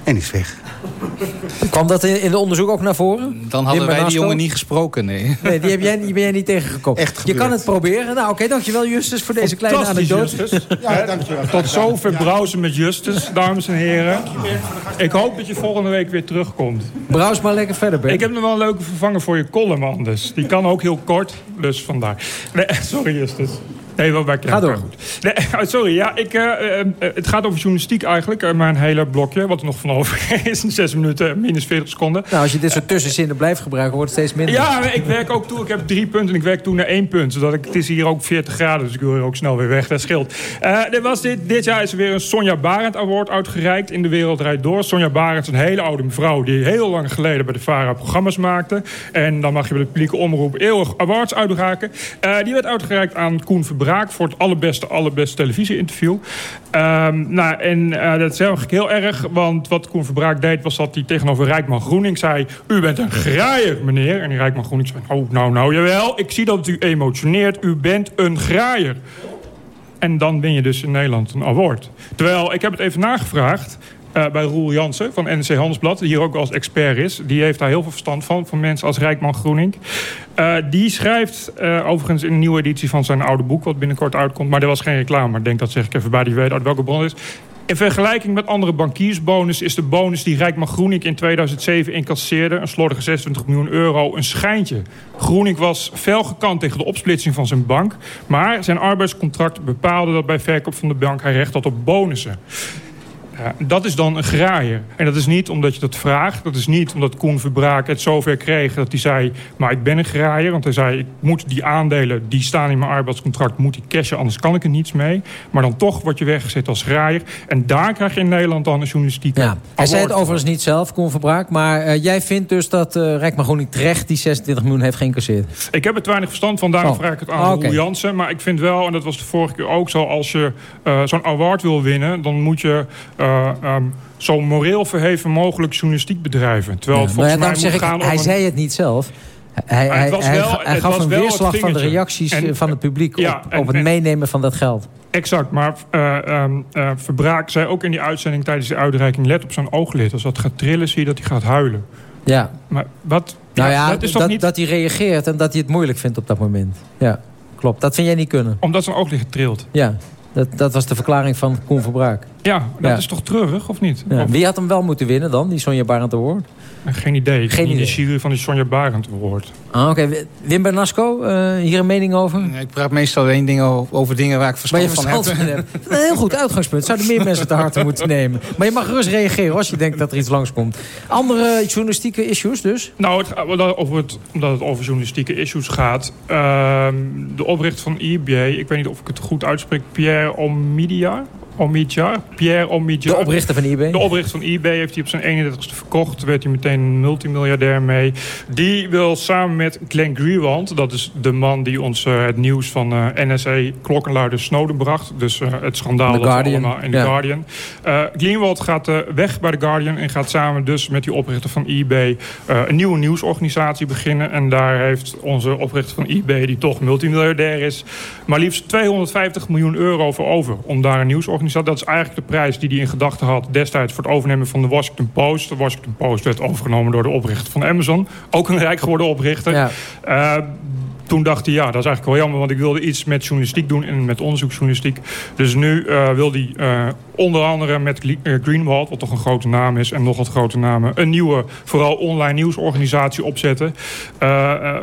en is weg. Kwam dat in, in de onderzoek ook naar voren? Dan hadden wij die jongen niet gesproken, nee. Nee, die, heb jij, die ben jij niet tegengekomen. Echt je kan het proberen. Nou, oké, dankjewel Justus voor deze kleine anekdote. Justus. Ja, dankjewel. Tot zover browsen met Justus, dames en heren. Ik hoop dat je volgende week weer terugkomt. Browse maar lekker verder, Ben. Ik heb nog wel een leuke vervanger voor je column anders. Die kan ook heel kort, dus vandaar. Nee, sorry Justus. Nee, wel bij Ga door. Goed. Nee, sorry, ja, ik, eh, eh, eh, het gaat over journalistiek eigenlijk. eh, mijn hele blokje, wat er nog van over is. Zes minuten, minus 40 seconden. Nou, als je dit soort tussenzinnen blijft gebruiken, wordt het steeds minder. Ja, ik werk ook toe. Ik heb drie punten en ik werk toe naar één punt. Zodat ik, het is hier ook 40 graden, dus ik wil hier ook snel weer weg. Dat scheelt. Er was dit, dit jaar is er weer een Sonja Barend Award uitgereikt in de Wereld Rijdt Door. Sonja Barend is een hele oude mevrouw die heel lang geleden bij de VARA programma's maakte. En dan mag je bij de publieke omroep eeuwig awards uitraken. Die werd uitgereikt aan Koen Verbraak voor het allerbeste, allerbeste televisieinterview. Ehm, nou, en eh, dat is eigenlijk heel erg, want wat Koen Verbraak deed was dat hij tegenover Rijkman Groening zei... U bent een graaier, meneer. En Rijkman Groening zei, oh, nou, nou, jawel. Ik zie dat u emotioneert. U bent een graaier. En dan win je dus in Nederland een award. Terwijl, ik heb het even nagevraagd... eh, bij Roel Jansen van NRC Handelsblad, die hier ook als expert is. Die heeft daar heel veel verstand van, van mensen als Rijkman Groening. Eh, die schrijft eh, overigens in een nieuwe editie van zijn oude boek... wat binnenkort uitkomt, maar er was geen reclame. Maar ik denk dat zeg ik even bij, die weet uit welke bron het is. In vergelijking met andere bankiersbonus is de bonus die Rijkman Groening in 2007 incasseerde... een slordige 26 miljoen euro, een schijntje. Groening was fel gekant tegen de opsplitsing van zijn bank... maar zijn arbeidscontract bepaalde dat bij verkoop van de bank hij recht had op bonussen. Ja, dat is dan een graaier. En dat is niet omdat je dat vraagt. Dat is niet omdat Koen Verbraak het zover kreeg dat hij zei... maar ik ben een graaier. Want hij zei, ik moet die aandelen, die staan in mijn arbeidscontract... moet die cashen, anders kan ik er niets mee. Maar dan toch word je weggezet als graaier. En daar krijg je in Nederland dan een journalistieke Ja, hij zei het overigens niet zelf, Koen Verbraak. Maar eh, jij vindt dus dat Rijkman Groening terecht die 26 miljoen heeft geïncasseerd. Ik heb te weinig verstand van, daarom Oh. vraag ik het aan Roel oké. Jansen. Maar ik vind wel, en dat was de vorige keer ook zo... als je eh, zo'n award wil winnen... dan moet je ehm, zo moreel verheven mogelijk journalistiek bedrijven. Terwijl het ja, volgens mij moet ik, gaan hij een- zei het niet zelf. Hij, hij, wel- hij gaf een weerslag van de reacties En- eh, van het publiek Ja, op, en- op het en- meenemen van dat geld. Exact, maar eh, Verbraak zei ook in die uitzending tijdens de uitreiking... let op zijn ooglid. Als dat gaat trillen, zie je dat hij gaat huilen. Ja. Maar wat... Nou ja, dat is toch dat, niet... dat hij reageert en dat hij het moeilijk vindt op dat moment. Ja, klopt. Dat vind jij niet kunnen. Omdat zijn ooglid trilt. Ja, dat, dat was de verklaring van Koen Verbraak. Ja, dat Ja. is toch treurig, of niet? Ja. Of- Wie had hem wel moeten winnen dan, die Sonja Barend Award? Geen idee. Ik Geen in de idee. jury van die Sonja Barend Award. Ah, Oké, Wim Bernasco, eh, hier een mening over? Ik praat meestal alleen dingen o- over dingen waar ik verstand je van verstand heb. van hebt. Een heel goed uitgangspunt. Zouden meer mensen te harte moeten nemen. Maar je mag gerust reageren als je denkt dat er iets langskomt. Andere journalistieke issues dus? Nou, het, over het, omdat het over journalistieke issues gaat. ehm, de oprichter van eBay, ik weet niet of ik het goed uitspreek, Pierre Omidyar. Omidyar? Pierre Omidyar. De oprichter van eBay? De oprichter van eBay heeft hij op zijn 31ste verkocht. Werd hij meteen een multimiljardair mee. Die wil samen met Glenn Greenwald... dat is de man die ons eh, het nieuws van eh NSA klokkenluider Snowden bracht. Dus eh, het schandaal The dat we Guardian, allemaal in The ja. Guardian. Greenwald gaat weg bij The Guardian... en gaat samen dus met die oprichter van eBay... een nieuwe nieuwsorganisatie beginnen. En daar heeft onze oprichter van eBay... die toch multimiljardair is... maar liefst 250 miljoen euro voor over... om daar een nieuwsorganisatie... Dat is eigenlijk de prijs die hij in gedachten had... destijds voor het overnemen van de Washington Post. De Washington Post werd overgenomen door de oprichter van Amazon. Ook een rijk geworden oprichter. Ja. Eh, toen dacht hij, ja, dat is eigenlijk wel jammer... want ik wilde iets met journalistiek doen en met onderzoeksjournalistiek. Dus nu eh, wil hij eh, onder andere met eh, Greenwald... wat toch een grote naam is en nog wat grote namen... een nieuwe, vooral online nieuwsorganisatie opzetten.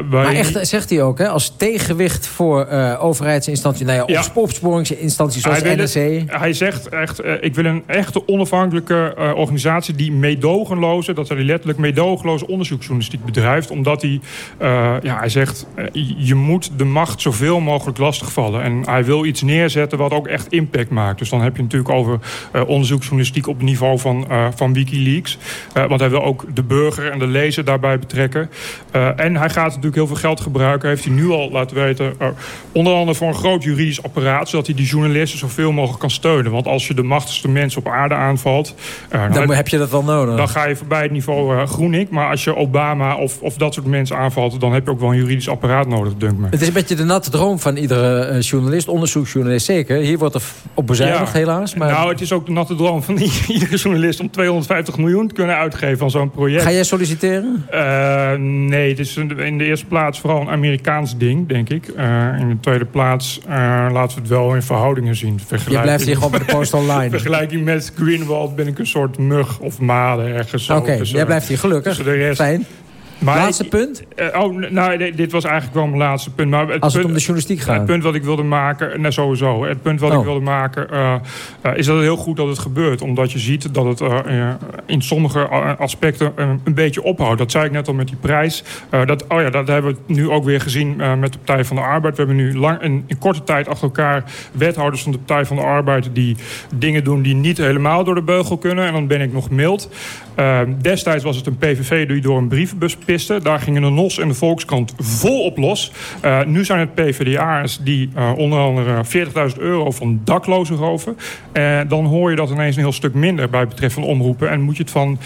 Maar echt, zegt hij ook, hè, als tegenwicht voor overheidsinstanties... Nou ja, Ja. opspo- opsporingsinstanties zoals hij, het- hij zegt echt, ik wil een echte onafhankelijke organisatie... die meedogenloze, dat hij letterlijk meedogenloze onderzoeksjournalistiek bedrijft. Omdat hij, ja, hij zegt, je moet de macht zoveel mogelijk lastigvallen. En hij wil iets neerzetten wat ook echt impact maakt. Dus dan heb je natuurlijk over eh, onderzoeksjournalistiek op het niveau van, eh, van Wikileaks. Eh, want hij wil ook de burger en de lezer daarbij betrekken. En hij gaat natuurlijk heel veel geld gebruiken. Heeft hij nu al laten weten. onder andere voor een groot juridisch apparaat. Zodat hij die journalisten zoveel mogelijk kan steunen. Want als je de machtigste mensen op aarde aanvalt. eh, Dan heb je dat wel nodig. dan ga je voorbij het niveau GroenLink. Maar als je Obama of, of dat soort mensen aanvalt... dan heb je ook wel een juridisch apparaat nodig, dunkt me. Het is een beetje de natte droom van iedere eh, journalist, onderzoeksjournalist zeker. Hier wordt er op bezuinigd Ja. helaas. Maar Nou, het is ook de natte droom van iedere journalist... om 250 miljoen te kunnen uitgeven aan zo'n project. ga jij solliciteren? Eh, nee, het is in de eerste plaats vooral een Amerikaans ding, denk ik. Eh, in de tweede plaats eh, laten we het wel in verhoudingen zien. Je blijft hier gewoon bij de Post Online. In vergelijking met Greenwald ben ik een soort mug of made ergens. zo. Oké, Dus, jij blijft hier gelukkig. tussen de rest. Fijn. Maar Laatste punt? eh, oh, nou, dit- was eigenlijk wel mijn laatste punt. Maar het Als het punt, om de journalistiek gaat. Het punt wat ik wilde maken, nou sowieso. Het punt wat Oh. ik wilde maken eh, eh, is dat het heel goed dat het gebeurt. Omdat je ziet dat het eh, eh, in sommige eh, aspecten eh, een beetje ophoudt. Dat zei ik net al met die prijs. Eh, dat, oh ja, dat hebben we nu ook weer gezien eh, met de Partij van de Arbeid. We hebben nu lang, in, in korte tijd achter elkaar wethouders van de Partij van de Arbeid... die dingen doen die niet helemaal door de beugel kunnen. En dan ben ik nog mild. Eh, destijds was het een PVV die door een brievenbus piste. Daar gingen de NOS en de Volkskrant vol op los. Eh, nu zijn het PvdA'ers die eh, onder andere 40.000 euro van daklozen roven. Eh, dan hoor je dat ineens een heel stuk minder bij betreffende omroepen. En moet je het van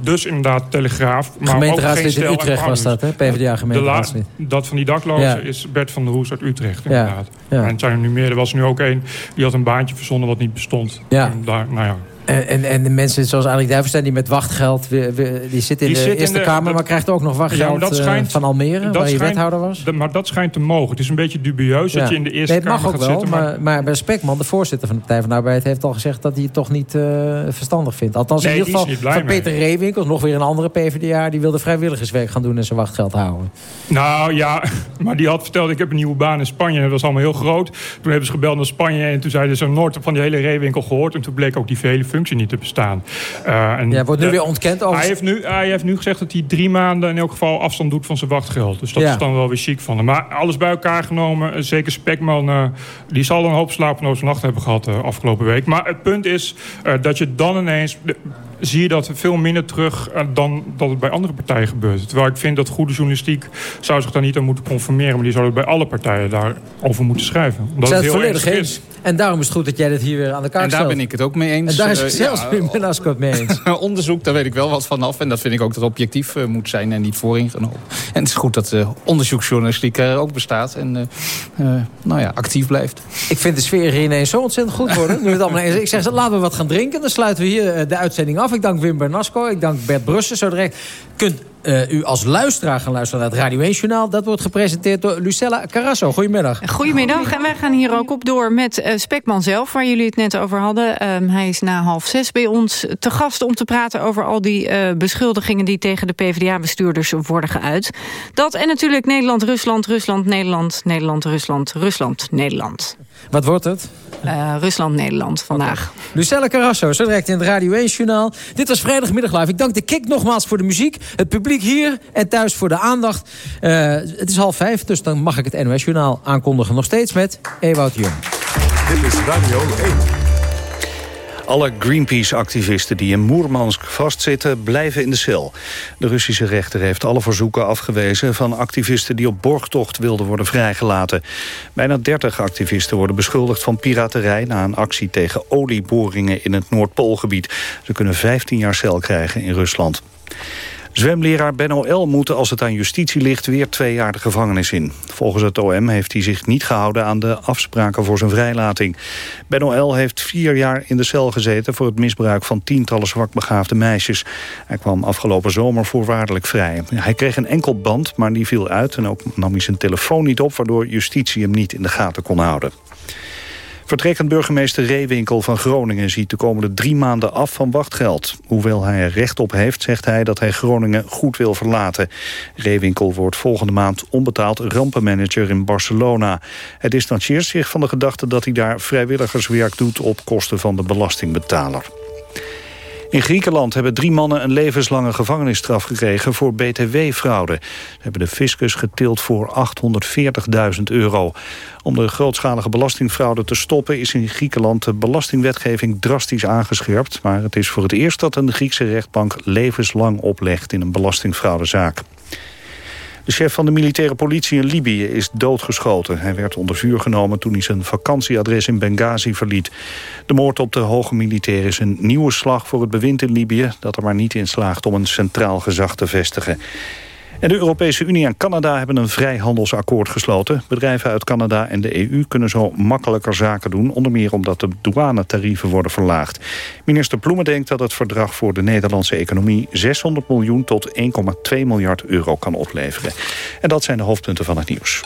dus inderdaad Telegraaf... maar Gemeenteraadslid in Utrecht was dat, hè? PvdA gemeenteraadslid. Dat van die daklozen Ja. is Bert van der Roes uit Utrecht, Ja, inderdaad. ja. En het zijn er nu meer. Er was nu ook één die had een baantje verzonnen wat niet bestond. Ja. En daar, nou ja. En, en, en de mensen zoals Arie Duivenstein die met wachtgeld... die zit in Die de zit in Eerste de- Kamer... maar krijgt ook nog wachtgeld maar eh, schijnt- van Almere... waar je wethouder was. de- maar dat schijnt te mogen. Het is een beetje dubieus dat je in de Eerste nee, het Kamer mag ook gaat wel, zitten. maar, maar bij Spekman, de voorzitter van de Partij van de Arbeid... heeft al gezegd dat hij het toch niet eh, verstandig vindt. Althans, Nee, in ieder geval van. Peter Reewinkels... nog weer een andere PvdA, die wilde vrijwilligerswerk gaan doen... en zijn wachtgeld houden. Nou ja, maar die had verteld, ik heb een nieuwe baan in Spanje. En dat was allemaal heel groot. Toen hebben ze gebeld naar Spanje en toen zeiden ze nooit van die hele reewinkel gehoord. En toen bleek ook die hele functie niet te bestaan. Eh, en Ja, wordt nu de- weer ontkend over... Hij heeft, nu, hij heeft nu gezegd dat hij drie maanden in elk geval afstand doet van zijn wachtgeld. Dus dat Ja. is dan wel weer chic van hem. Maar alles bij elkaar genomen, eh, zeker Spekman... eh, die zal een hoop slapeloze nacht hebben gehad de afgelopen week. Maar het punt is dat je dan ineens... de- zie je dat veel minder terug eh, dan dat het bij andere partijen gebeurt. Terwijl ik vind dat goede journalistiek zou zich daar niet aan moeten conformeren. Maar die zouden bij alle partijen daarover moeten schrijven. Ik Omdat het het heel volledig eens. En daarom is het goed dat jij dit hier weer aan de kaart En daar stelt. ben ik het ook mee eens. En daar is Eh, zelfs ja, Benasco het mee eens. onderzoek, daar weet ik wel wat van af. En dat vind ik ook dat het objectief eh, moet zijn en niet vooringenomen. En het is goed dat eh, onderzoeksjournalistiek er ook bestaat. En eh, eh, nou ja, actief blijft. Ik vind de sfeer hier ineens zo ontzettend goed worden. Nu het allemaal eens. Ik zeg, laten we wat gaan drinken. Dan sluiten we hier de uitzending af. Ik dank Wim Bernasco. Ik dank Bert Brussen. Zo direct kunt uh, u als luisteraar gaan luisteren naar het Radio 1 Journaal. Dat wordt gepresenteerd door Lucella Carrasso. Goedemiddag. Goedemiddag. En wij gaan hier ook op door met uh, Spekman zelf, waar jullie het net over hadden. Um, hij is na half zes bij ons te gast om te praten over al die uh, beschuldigingen... die tegen de PvdA-bestuurders worden geuit. Dat en natuurlijk Nederland, Rusland, Rusland, Nederland, Nederland, Rusland, Rusland, Nederland. Wat wordt het? Uh, Rusland-Nederland vandaag. Okay. Lucelle Carrasso, zo direct in het Radio 1-journaal. Dit was vrijdagmiddag live. Ik dank de Kik nogmaals voor de muziek. Het publiek hier en thuis voor de aandacht. Uh, het is half vijf, dus dan mag ik het NOS-journaal aankondigen. Nog steeds met Ewout Jong. Dit is Radio 1. Alle Greenpeace-activisten die in Moermansk vastzitten blijven in de cel. De Russische rechter heeft alle verzoeken afgewezen... van activisten die op borgtocht wilden worden vrijgelaten. Bijna 30 activisten worden beschuldigd van piraterij... na een actie tegen olieboringen in het Noordpoolgebied. Ze kunnen 15 jaar cel krijgen in Rusland. Zwemleraar Ben L. moet, als het aan justitie ligt, weer twee jaar de gevangenis in. Volgens het OM heeft hij zich niet gehouden aan de afspraken voor zijn vrijlating. Ben L. heeft vier jaar in de cel gezeten voor het misbruik van tientallen zwakbegaafde meisjes. Hij kwam afgelopen zomer voorwaardelijk vrij. Hij kreeg een enkel band, maar die viel uit en ook nam hij zijn telefoon niet op, waardoor justitie hem niet in de gaten kon houden. Vertrekkend burgemeester Reewinkel van Groningen ziet de komende drie maanden af van wachtgeld. Hoewel hij er recht op heeft, zegt hij dat hij Groningen goed wil verlaten. Reewinkel wordt volgende maand onbetaald rampenmanager in Barcelona. Hij distancieert zich van de gedachte dat hij daar vrijwilligerswerk doet op kosten van de belastingbetaler. In Griekenland hebben drie mannen een levenslange gevangenisstraf gekregen voor btw-fraude. Ze hebben de fiscus getild voor 840.000 euro. Om de grootschalige belastingfraude te stoppen is in Griekenland de belastingwetgeving drastisch aangescherpt. Maar het is voor het eerst dat een Griekse rechtbank levenslang oplegt in een belastingfraudezaak. De chef van de militaire politie in Libië is doodgeschoten. Hij werd onder vuur genomen toen hij zijn vakantieadres in Benghazi verliet. De moord op de hoge militair is een nieuwe slag voor het bewind in Libië... dat er maar niet in slaagt om een centraal gezag te vestigen. De Europese Unie en Canada hebben een vrijhandelsakkoord gesloten. Bedrijven uit Canada en de EU kunnen zo makkelijker zaken doen... onder meer omdat de douanetarieven worden verlaagd. Minister Ploemen denkt dat het verdrag voor de Nederlandse economie... 600 miljoen tot 1,2 miljard euro kan opleveren. En dat zijn de hoofdpunten van het nieuws.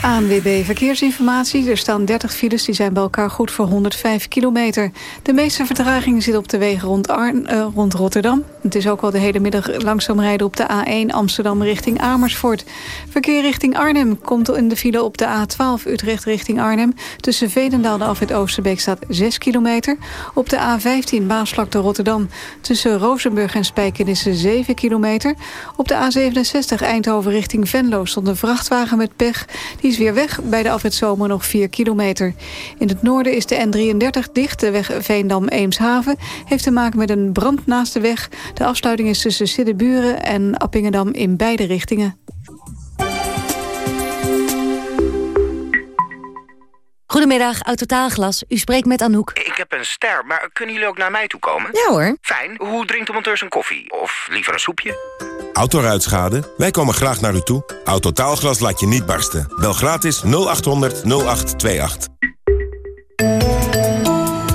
ANWB Verkeersinformatie. Er staan 30 files, die zijn bij elkaar goed voor 105 kilometer. De meeste vertraging zit op de wegen rond, Arn, uh, rond Rotterdam. Het is ook wel de hele middag langzaam rijden op de A1 Amsterdam richting Amersfoort. Verkeer richting Arnhem komt in de file op de A12 Utrecht richting Arnhem. Tussen Veenendaal en Afrit Oosterbeek staat 6 kilometer. Op de A15 Maasvlakte Rotterdam. Tussen Rozenburg en Spijkenissen 7 kilometer. Op de A67 Eindhoven richting Venlo stond een vrachtwagen met pech... Die is weer weg bij de afrit Zomer nog 4 kilometer. In het noorden is de N33 dicht. De weg Veendam-Eemshaven heeft te maken met een brand naast de weg. De afsluiting is tussen Siddeburen en Appingedam in beide richtingen. Goedemiddag, Autotaalglas. U spreekt met Anouk. Ik heb een ster, maar kunnen jullie ook naar mij toe komen? Ja hoor. Fijn. Hoe drinkt de monteur zijn koffie? Of liever een soepje? Autoruitschade? Wij komen graag naar u toe. Autotaalglas laat je niet barsten. Bel gratis 0800 0828.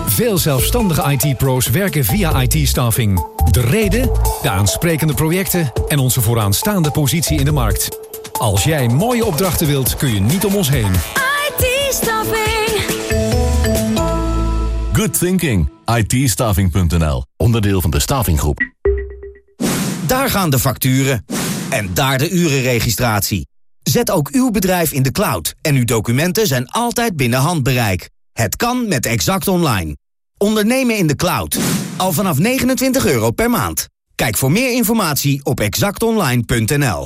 Veel zelfstandige IT-pro's werken via IT-staffing. De reden, de aansprekende projecten en onze vooraanstaande positie in de markt. Als jij mooie opdrachten wilt, kun je niet om ons heen. IT-staffing. Good thinking. IT-staffing.nl. Onderdeel van de Staffinggroep. Daar gaan de facturen. En daar de urenregistratie. Zet ook uw bedrijf in de cloud en uw documenten zijn altijd binnen handbereik. Het kan met Exact Online. Ondernemen in de cloud. Al vanaf 29 euro per maand. Kijk voor meer informatie op exactonline.nl.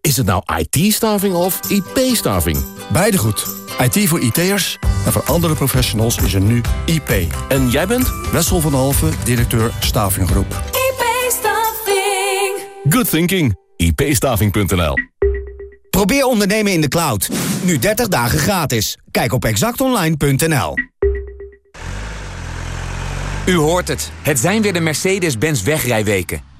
Is het nou IT-staving of IP-staving? Beide goed. IT voor IT'ers en voor andere professionals is er nu IP. En jij bent? Wessel van Halve, directeur Stavinggroep. IP-staving. Good thinking. ipstaving.nl Probeer ondernemen in de cloud. Nu 30 dagen gratis. Kijk op exactonline.nl. U hoort het. Het zijn weer de Mercedes-Benz wegrijweken.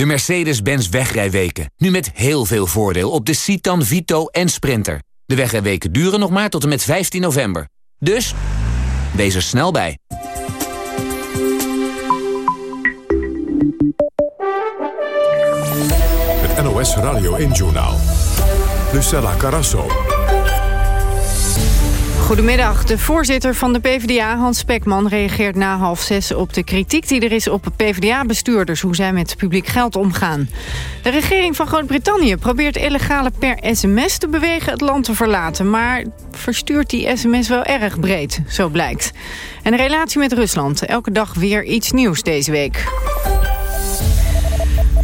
De Mercedes-Benz wegrijweken. Nu met heel veel voordeel op de Citan, Vito en Sprinter. De wegrijweken duren nog maar tot en met 15 november. Dus, wees er snel bij. Het NOS Radio 1-journaal. Lucella Carasso. Goedemiddag. De voorzitter van de PvdA, Hans Spekman, reageert na half zes op de kritiek die er is op PvdA-bestuurders, hoe zij met publiek geld omgaan. De regering van Groot-Brittannië probeert illegale per sms te bewegen het land te verlaten, maar verstuurt die sms wel erg breed, zo blijkt. En de relatie met Rusland, elke dag weer iets nieuws deze week.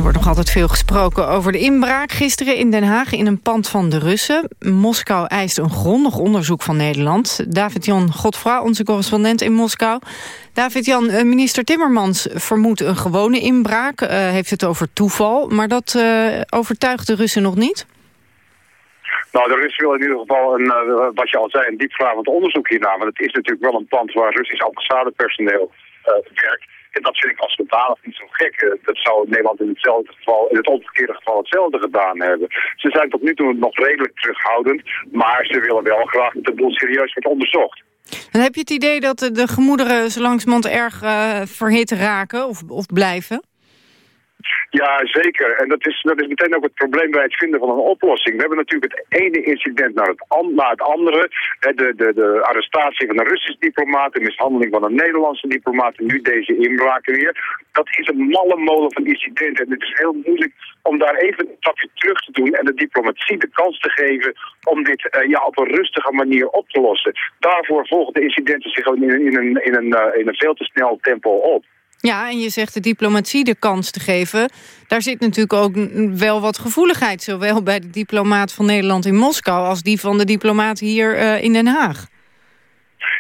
Wordt nog altijd veel gesproken over de inbraak gisteren in Den Haag in een pand van de Russen. Moskou eist een grondig onderzoek van Nederland. David-Jan Godfra, onze correspondent in Moskou. David-Jan, eh, minister Timmermans vermoedt een gewone inbraak. Uh, heeft het over toeval, maar dat uh, overtuigt de Russen nog niet? Nou, de Russen willen in ieder geval, een, uh, wat je al zei, een diepgravend onderzoek hierna. Want het is natuurlijk wel een pand waar Russisch ambassadepersoneel werkt. En dat vind ik als vertaler niet zo gek. Dat zou Nederland in hetzelfde geval, in het omgekeerde geval hetzelfde gedaan hebben. Ze zijn tot nu toe nog redelijk terughoudend, maar ze willen wel graag dat de boel serieus wordt onderzocht. En heb je het idee dat de gemoederen zo langzamerhand erg uh, verhit raken of, of blijven? Ja, zeker. En dat is, dat is meteen ook het probleem bij het vinden van een oplossing. We hebben natuurlijk het ene incident naar het, andere. De, de, de arrestatie van een Russisch diplomaat, de mishandeling van een Nederlandse diplomaat en nu deze inbraken weer. Dat is een malle molen van incidenten. En het is heel moeilijk om daar even een stapje terug te doen en de diplomatie de kans te geven om dit uh, ja, op een rustige manier op te lossen. Daarvoor volgen de incidenten zich in, in, een, in, een, uh, in een veel te snel tempo op. Ja, en je zegt de diplomatie de kans te geven. Daar zit natuurlijk ook wel wat gevoeligheid. Zowel bij de diplomaat van Nederland in Moskou... als die van de diplomaat hier uh, in Den Haag.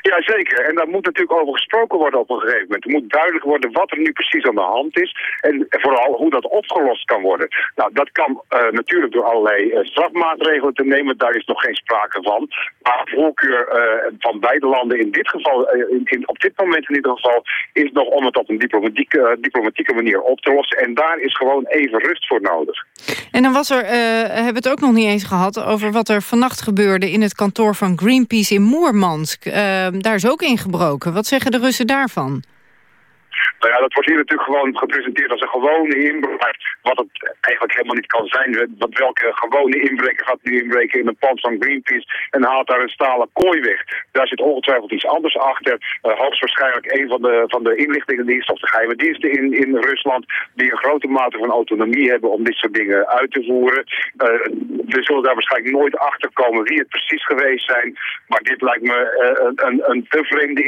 Ja, zeker. En daar moet natuurlijk over gesproken worden op een gegeven moment. Er moet duidelijk worden wat er nu precies aan de hand is. En vooral hoe dat opgelost kan worden. Nou, dat kan uh, natuurlijk door allerlei uh, strafmaatregelen te nemen. Daar is nog geen sprake van. Maar voorkeur uh, van beide landen in dit geval, in, op dit moment in ieder geval, is nog om het op een diplomatieke, diplomatieke manier op te lossen. En daar is gewoon even rust voor nodig. En dan was er, hebben we het ook nog niet eens gehad, over wat er vannacht gebeurde in het kantoor van Greenpeace in Moermansk. Daar is ook ingebroken. Wat zeggen de Russen daarvan? Nou ja, dat wordt hier natuurlijk gewoon gepresenteerd als een gewone inbraak. Wat het eigenlijk helemaal niet kan zijn. Want welke gewone inbreker gaat nu inbreken in een pand van Greenpeace en haalt daar een stalen kooi weg? Daar zit ongetwijfeld iets anders achter. Uh, hoogstwaarschijnlijk een van de, van de inlichtingendiensten of de geheime diensten in, in Rusland die een grote mate van autonomie hebben om dit soort dingen uit te voeren. Uh, we zullen daar waarschijnlijk nooit achter komen wie het precies geweest zijn. Maar dit lijkt me uh, een, een te vreemde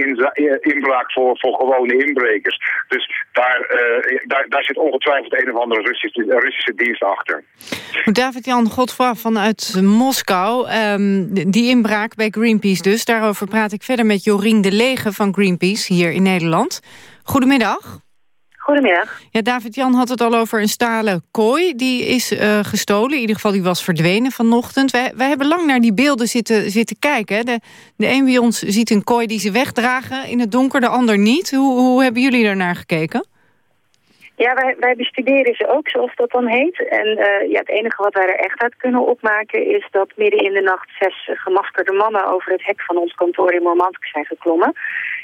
inbraak voor, voor gewone inbrekers. Dus daar, uh, daar, daar zit ongetwijfeld een of andere Russische, Russische dienst achter. David-Jan Godfra vanuit Moskou. Um, die inbraak bij Greenpeace dus. Daarover praat ik verder met Jorien de Lege van Greenpeace hier in Nederland. Goedemiddag. Goedemiddag. Ja, David-Jan had het al over een stalen kooi. Die is uh, gestolen. In ieder geval, die was verdwenen vanochtend. Wij, wij hebben lang naar die beelden zitten, zitten kijken. De, de een bij ons ziet een kooi die ze wegdragen in het donker, de ander niet. Hoe, hoe hebben jullie daarnaar gekeken? Ja, wij, wij bestuderen ze ook, zoals dat dan heet. En uh, ja, het enige wat wij er echt uit kunnen opmaken... is dat midden in de nacht zes gemaskerde mannen... over het hek van ons kantoor in Moermansk zijn geklommen.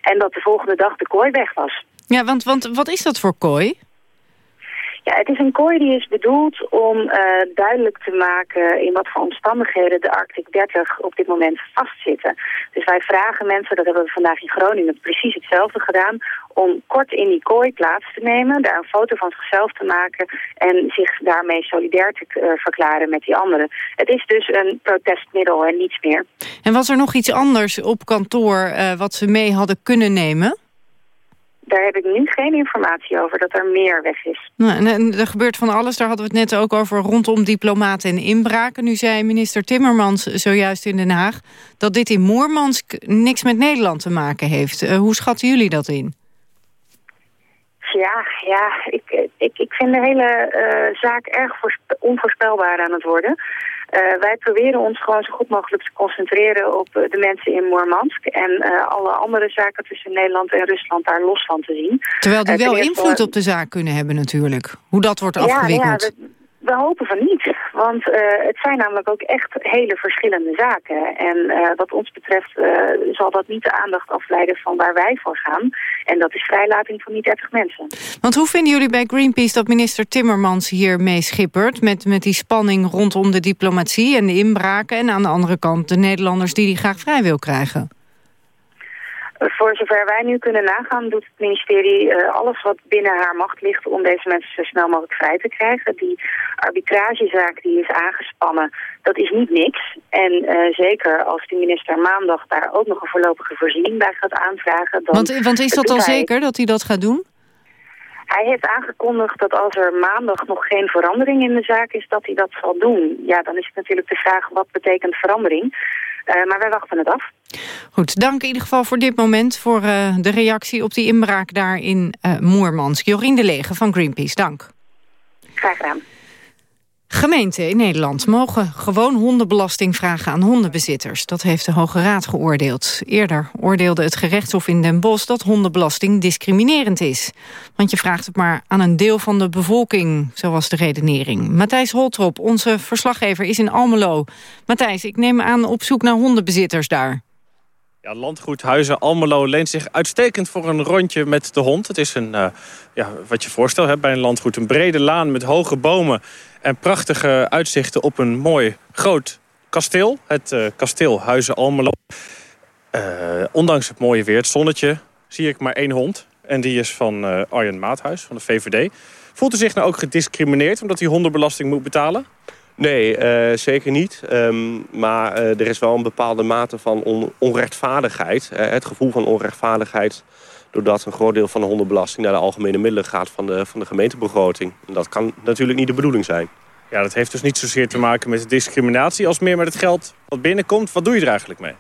En dat de volgende dag de kooi weg was. Ja, want, want wat is dat voor kooi? Ja, het is een kooi die is bedoeld om uh, duidelijk te maken in wat voor omstandigheden de Arctic 30 op dit moment vastzitten. Dus wij vragen mensen, dat hebben we vandaag in Groningen precies hetzelfde gedaan, om kort in die kooi plaats te nemen, daar een foto van zichzelf te maken en zich daarmee solidair te uh, verklaren met die anderen. Het is dus een protestmiddel en niets meer. En was er nog iets anders op kantoor uh, wat ze mee hadden kunnen nemen? Daar heb ik nu geen informatie over, dat er meer weg is. Nou, en, er gebeurt van alles, daar hadden we het net ook over... rondom diplomaten en inbraken. Nu zei minister Timmermans zojuist in Den Haag... dat dit in Moermansk niks met Nederland te maken heeft. Uh, hoe schatten jullie dat in? Ja, ja ik, ik, ik vind de hele uh, zaak erg onvoorspelbaar aan het worden. Uh, wij proberen ons gewoon zo goed mogelijk te concentreren op de mensen in Moermansk. En uh, alle andere zaken tussen Nederland en Rusland daar los van te zien. Terwijl die wel invloed op de zaak kunnen hebben natuurlijk. Hoe dat wordt afgewikkeld. Ja, ja, we hopen van niet, want uh, het zijn namelijk ook echt hele verschillende zaken. En uh, wat ons betreft uh, zal dat niet de aandacht afleiden van waar wij voor gaan. En dat is vrijlating van die 30 mensen. Want hoe vinden jullie bij Greenpeace dat minister Timmermans hier mee schippert... met, met die spanning rondom de diplomatie en de inbraken... en aan de andere kant de Nederlanders die die graag vrij wil krijgen? Voor zover wij nu kunnen nagaan, doet het ministerie uh, alles wat binnen haar macht ligt om deze mensen zo snel mogelijk vrij te krijgen. Die arbitragezaak die is aangespannen, dat is niet niks. En uh, zeker als de minister maandag daar ook nog een voorlopige voorziening bij gaat aanvragen. Dan want, want is dat al hij... zeker dat hij dat gaat doen? Hij heeft aangekondigd dat als er maandag nog geen verandering in de zaak is, dat hij dat zal doen. Ja, dan is het natuurlijk de vraag wat betekent verandering. Uh, maar wij wachten het af. Goed, dank in ieder geval voor dit moment... voor uh, de reactie op die inbraak daar in uh, Moermansk. Jorien de Lege van Greenpeace, dank. Graag gedaan. Gemeenten in Nederland mogen gewoon hondenbelasting vragen aan hondenbezitters. Dat heeft de Hoge Raad geoordeeld. Eerder oordeelde het gerechtshof in Den Bosch dat hondenbelasting discriminerend is. Want je vraagt het maar aan een deel van de bevolking, zoals de redenering. Matthijs Holtrop, onze verslaggever, is in Almelo. Matthijs, ik neem aan op zoek naar hondenbezitters daar. Ja, landgoed Huizen Almelo leent zich uitstekend voor een rondje met de hond. Het is een, uh, ja, wat je voorstelt hè, bij een landgoed. Een brede laan met hoge bomen en prachtige uitzichten op een mooi groot kasteel. Het uh, kasteel Huizen Almelo. Uh, ondanks het mooie weer, het zonnetje, zie ik maar één hond. En die is van Arjen Maathuis van de VVD. Voelt u zich nou ook gediscrimineerd omdat hij hondenbelasting moet betalen? Nee, uh, zeker niet. Um, maar uh, er is wel een bepaalde mate van on onrechtvaardigheid. Uh, het gevoel van onrechtvaardigheid doordat een groot deel van de hondenbelasting... naar de algemene middelen gaat van de, van de gemeentebegroting. En dat kan natuurlijk niet de bedoeling zijn. Ja, dat heeft dus niet zozeer te maken met de discriminatie... als meer met het geld wat binnenkomt. Wat doe je er eigenlijk mee?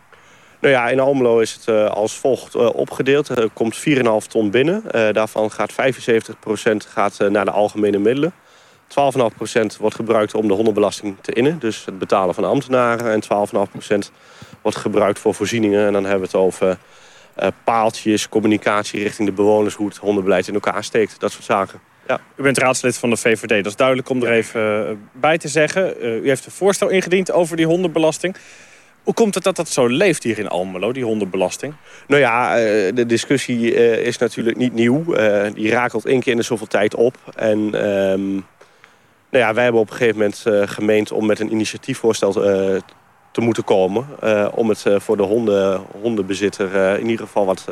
Nou ja, in Almelo is het uh, als volgt uh, opgedeeld. Er komt 4,5 ton binnen. Uh, daarvan gaat 75% gaat, naar de algemene middelen. 12,5% wordt gebruikt om de hondenbelasting te innen. Dus het betalen van ambtenaren. En 12,5% wordt gebruikt voor voorzieningen. En dan hebben we het over uh, paaltjes, communicatie richting de bewoners... hoe het hondenbeleid in elkaar steekt. Dat soort zaken. Ja. U bent raadslid van de VVD. Dat is duidelijk om er even uh, bij te zeggen. Uh, u heeft een voorstel ingediend over die hondenbelasting. Hoe komt het dat dat zo leeft hier in Almelo, die hondenbelasting? Nou ja, de discussie is natuurlijk niet nieuw. die rakelt één keer in de zoveel tijd op. En um, nou ja, wij hebben op een gegeven moment uh, gemeend om met een initiatiefvoorstel uh, te moeten komen. Uh, om het voor de honden, hondenbezitter in ieder geval wat,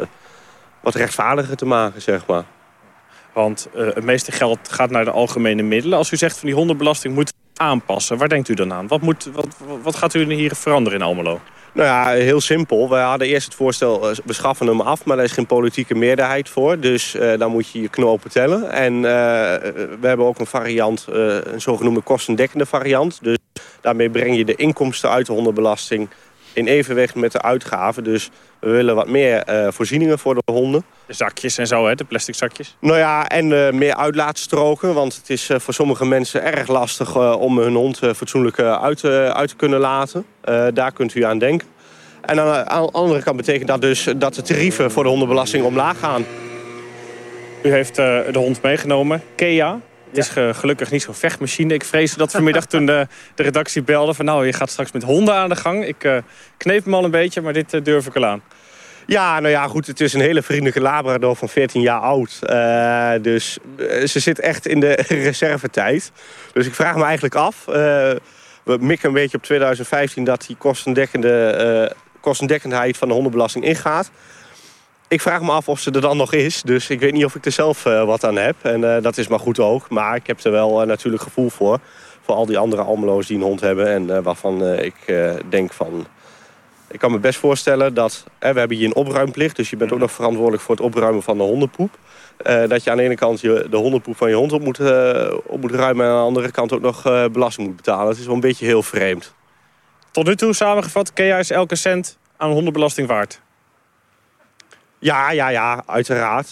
wat rechtvaardiger te maken, zeg maar. Want het meeste geld gaat naar de algemene middelen. Als u zegt van die hondenbelasting moet aanpassen, waar denkt u dan aan? Wat, moet, wat, wat gaat u hier veranderen in Almelo? Nou ja, heel simpel. We hadden eerst het voorstel, we schaffen hem af... maar daar is geen politieke meerderheid voor. Dus uh, dan moet je je knopen tellen. En uh, we hebben ook een variant, een zogenoemde kostendekkende variant. Dus daarmee breng je de inkomsten uit de hondenbelasting... in evenwicht met de uitgaven. Dus we willen wat meer voorzieningen voor de honden. Zakjes en zo, hè? de plastic zakjes? Nou ja, en meer uitlaatstroken. Want het is voor sommige mensen erg lastig om hun hond fatsoenlijk uit, uit te kunnen laten. daar kunt u aan denken. En aan de andere kant betekent dat dus dat de tarieven voor de hondenbelasting omlaag gaan. U heeft uh, de hond meegenomen, Kea. Het is ge gelukkig niet zo'n vechtmachine. Ik vreesde dat vanmiddag toen de, de, redactie belde... van nou, je gaat straks met honden aan de gang. Ik uh, kneep hem al een beetje, maar dit uh, durf ik al aan. Ja, nou ja, goed. Het is een hele vriendelijke labrador van 14 jaar oud. Uh, dus ze zit echt in de reservetijd. Dus ik vraag me eigenlijk af... we mikken een beetje op 2015 dat die kostendekkende kostendekkendheid van de hondenbelasting ingaat. Ik vraag me af of ze er dan nog is. Dus ik weet niet of ik er zelf uh, wat aan heb. En uh, dat is maar goed ook. Maar ik heb er wel uh, natuurlijk gevoel voor. Voor al die andere Almelo's die een hond hebben. En waarvan ik denk van... Ik kan me best voorstellen dat... we hebben hier een opruimplicht. Dus je bent ook nog verantwoordelijk voor het opruimen van de hondenpoep. dat je aan de ene kant je, de hondenpoep van je hond op moet, op moet ruimen... en aan de andere kant ook nog belasting moet betalen. Het is wel een beetje heel vreemd. Tot nu toe samengevat, Kea is elke cent aan hondenbelasting waard? Ja, ja, ja, uiteraard.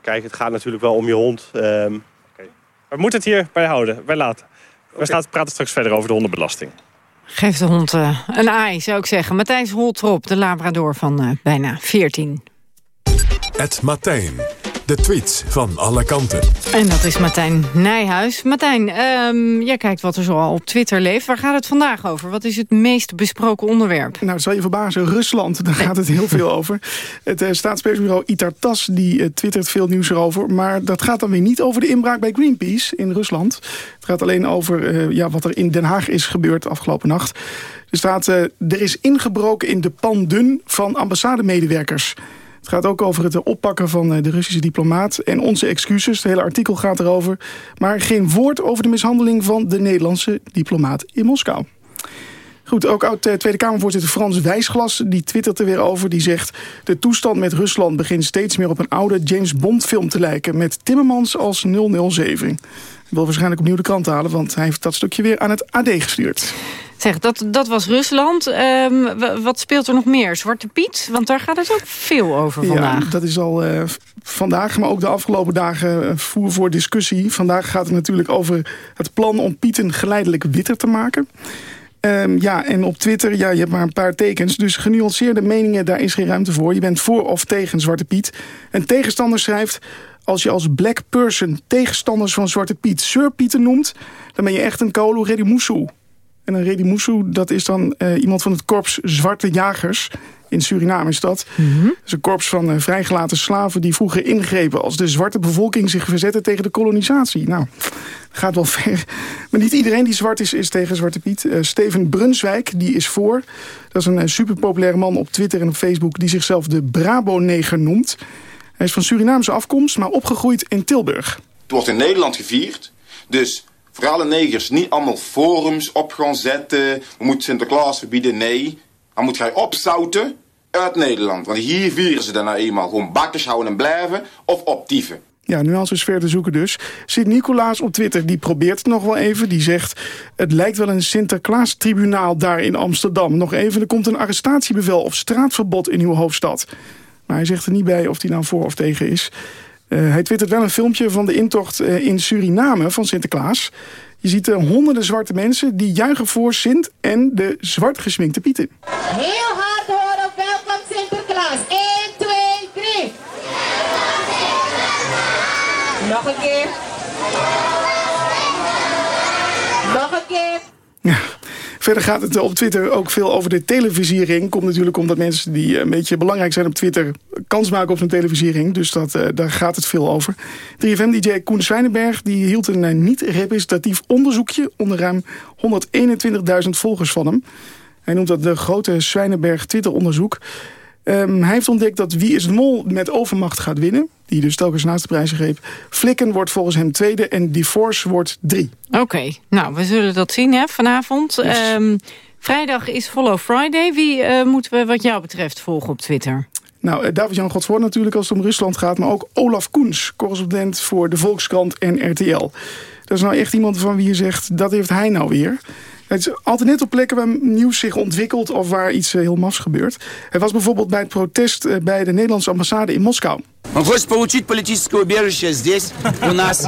Kijk, het gaat natuurlijk wel om je hond. Okay. We moeten het hierbij houden, bij laten. We okay. praten straks verder over de hondenbelasting. Geef de hond uh, een aai, zou ik zeggen. Matthijs Holtrop, de labrador van uh, bijna 14. Het Martijn. De tweets van alle kanten. En dat is Martijn Nijhuis. Martijn, um, jij kijkt wat er zoal op Twitter leeft. Waar gaat het vandaag over? Wat is het meest besproken onderwerp? Nou, het zal je verbazen. Rusland, daar gaat het heel veel over. Het uh, staatspersbureau Itartas die uh, twittert veel nieuws erover. Maar dat gaat dan weer niet over de inbraak bij Greenpeace in Rusland. Het gaat alleen over uh, ja, wat er in Den Haag is gebeurd afgelopen nacht. Er staat, er is ingebroken in de pandun van ambassademedewerkers. Het gaat ook over het oppakken van de Russische diplomaat en onze excuses. Het hele artikel gaat erover. Maar geen woord over de mishandeling van de Nederlandse diplomaat in Moskou. Goed, ook oud-Tweede Kamervoorzitter Frans Wijsglas... die twittert er weer over, die zegt... de toestand met Rusland begint steeds meer op een oude James Bond film te lijken... met Timmermans als 007. Ik wil waarschijnlijk opnieuw de krant halen... want hij heeft dat stukje weer aan het AD gestuurd. Zeg, dat, dat was Rusland. Um, wat speelt er nog meer? Zwarte Piet? Want daar gaat het ook veel over vandaag. Ja, dat is al uh, vandaag, maar ook de afgelopen dagen voer voor discussie. Vandaag gaat het natuurlijk over het plan om Pieten geleidelijk witter te maken. Um, ja, en op Twitter, ja, je hebt maar een paar tekens. Dus genuanceerde meningen, daar is geen ruimte voor. Je bent voor of tegen Zwarte Piet. Een tegenstander schrijft... Als je als black person tegenstanders van Zwarte Piet Sir Pieten noemt... dan ben je echt een Kolo Redimusu. En een Redimusu, dat is dan uh, iemand van het korps Zwarte Jagers. In Suriname is dat. Mm -hmm. Dat is een korps van uh, vrijgelaten slaven die vroeger ingrepen... als de zwarte bevolking zich verzette tegen de kolonisatie. Nou, gaat wel ver. Maar niet iedereen die zwart is, is tegen Zwarte Piet. Uh, Steven Brunswijk, die is voor. Dat is een uh, superpopulaire man op Twitter en op Facebook... die zichzelf de Brabo-neger noemt. Hij is van Surinaamse afkomst, maar opgegroeid in Tilburg. Het wordt in Nederland gevierd, dus... voor alle negers niet allemaal forums op gaan zetten. We moeten Sinterklaas verbieden, nee. Dan moet jij opzouten uit Nederland. Want hier vieren ze dan nou eenmaal gewoon bakjes houden en blijven of optieven. Ja, nuances ver te zoeken dus. Sint-Nicolaas op Twitter, die probeert het nog wel even. Die zegt, het lijkt wel een Sinterklaas-tribunaal daar in Amsterdam. Nog even, er komt een arrestatiebevel of straatverbod in uw hoofdstad. Maar hij zegt er niet bij of hij nou voor of tegen is. Uh, hij twittert wel een filmpje van de intocht uh, in Suriname van Sinterklaas. Je ziet uh, honderden zwarte mensen die juichen voor Sint en de zwart gesminkte Pieten. Heel hard horen, welkom Sinterklaas. 1, 2, 3. Nog een keer. Nog een keer. Ja. Verder gaat het op Twitter ook veel over de televisiering. Komt natuurlijk omdat mensen die een beetje belangrijk zijn op Twitter... kans maken op zo'n televisiering. Dus dat, uh, daar gaat het veel over. 3FM-dj Koen Zwijnenberg die hield een uh, niet-representatief onderzoekje... onder ruim 121.000 volgers van hem. Hij noemt dat de grote Zwijnenberg Twitter-onderzoek. Um, hij heeft ontdekt dat Wie is de Mol met overmacht gaat winnen. Die dus telkens naast de prijzen greep. Flikken wordt volgens hem tweede en Divorce wordt drie. Oké, okay. nou we zullen dat zien hè, vanavond. Yes. Um, vrijdag is Follow Friday. Wie uh, moeten we wat jou betreft volgen op Twitter? Nou, David-Jan Godvoort natuurlijk als het om Rusland gaat... maar ook Olaf Koens, correspondent voor de Volkskrant en RTL. Dat is nou echt iemand van wie je zegt, dat heeft hij nou weer... Het is altijd net op plekken waar nieuws zich ontwikkelt... of waar iets heel mafs gebeurt. Hij was bijvoorbeeld bij het protest bij de Nederlandse ambassade in Moskou. Он хочет получить политическое убежище здесь, у нас,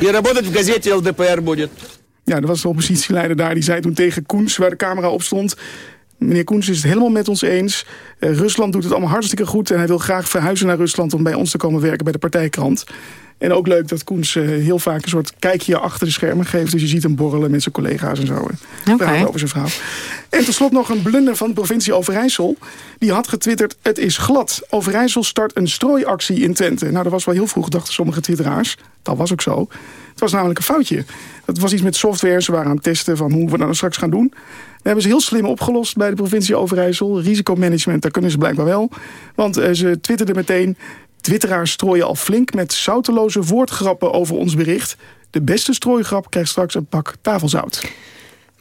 и работать в газете ЛДПР будет. Ja, er was de oppositieleider daar, die zei toen tegen Koens, waar de camera op stond... Meneer Koens is het helemaal met ons eens. Uh, Rusland doet het allemaal hartstikke goed... en hij wil graag verhuizen naar Rusland om bij ons te komen werken bij de partijkrant. En ook leuk dat Koens uh, heel vaak een soort kijkje achter de schermen geeft. Dus je ziet hem borrelen met zijn collega's en zo. En okay. over zijn vrouw. En tot slot nog een blunder van de provincie Overijssel. Die had getwitterd, het is glad. Overijssel start een strooiactie in Twente. Nou, dat was wel heel vroeg, dachten sommige twitteraars. Dat was ook zo. Het was namelijk een foutje. Het was iets met software. Ze waren aan het testen van hoe we dat nou straks gaan doen. Hebben ze heel slim opgelost bij de provincie Overijssel. Risicomanagement, daar kunnen ze blijkbaar wel. Want uh, ze twitterden meteen... Twitteraars strooien al flink met zouteloze woordgrappen over ons bericht. De beste strooigrap krijgt straks een pak tafelzout.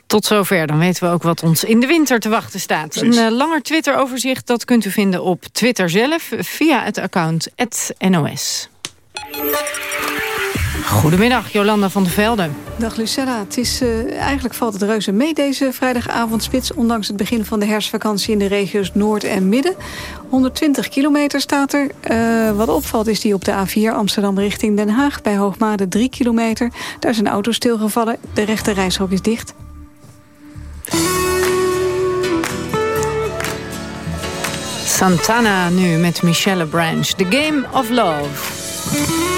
Tot zover, dan weten we ook wat ons in de winter te wachten staat. Precies. Een uh, langer Twitter-overzicht dat kunt u vinden op Twitter zelf... via het account @nos. Goedemiddag, Jolanda van der Velde. Dag Lucella. Het is, uh, eigenlijk valt het reuze mee deze vrijdagavondspits... ondanks het begin van de herfstvakantie in de regio's Noord en Midden. 120 kilometer staat er. Uh, wat opvalt is die op de A4 Amsterdam richting Den Haag... bij Hoogmade 3 kilometer. Daar is een auto stilgevallen. De rechte reishok is dicht. Santana nu met Michelle Branch. The Game of Love.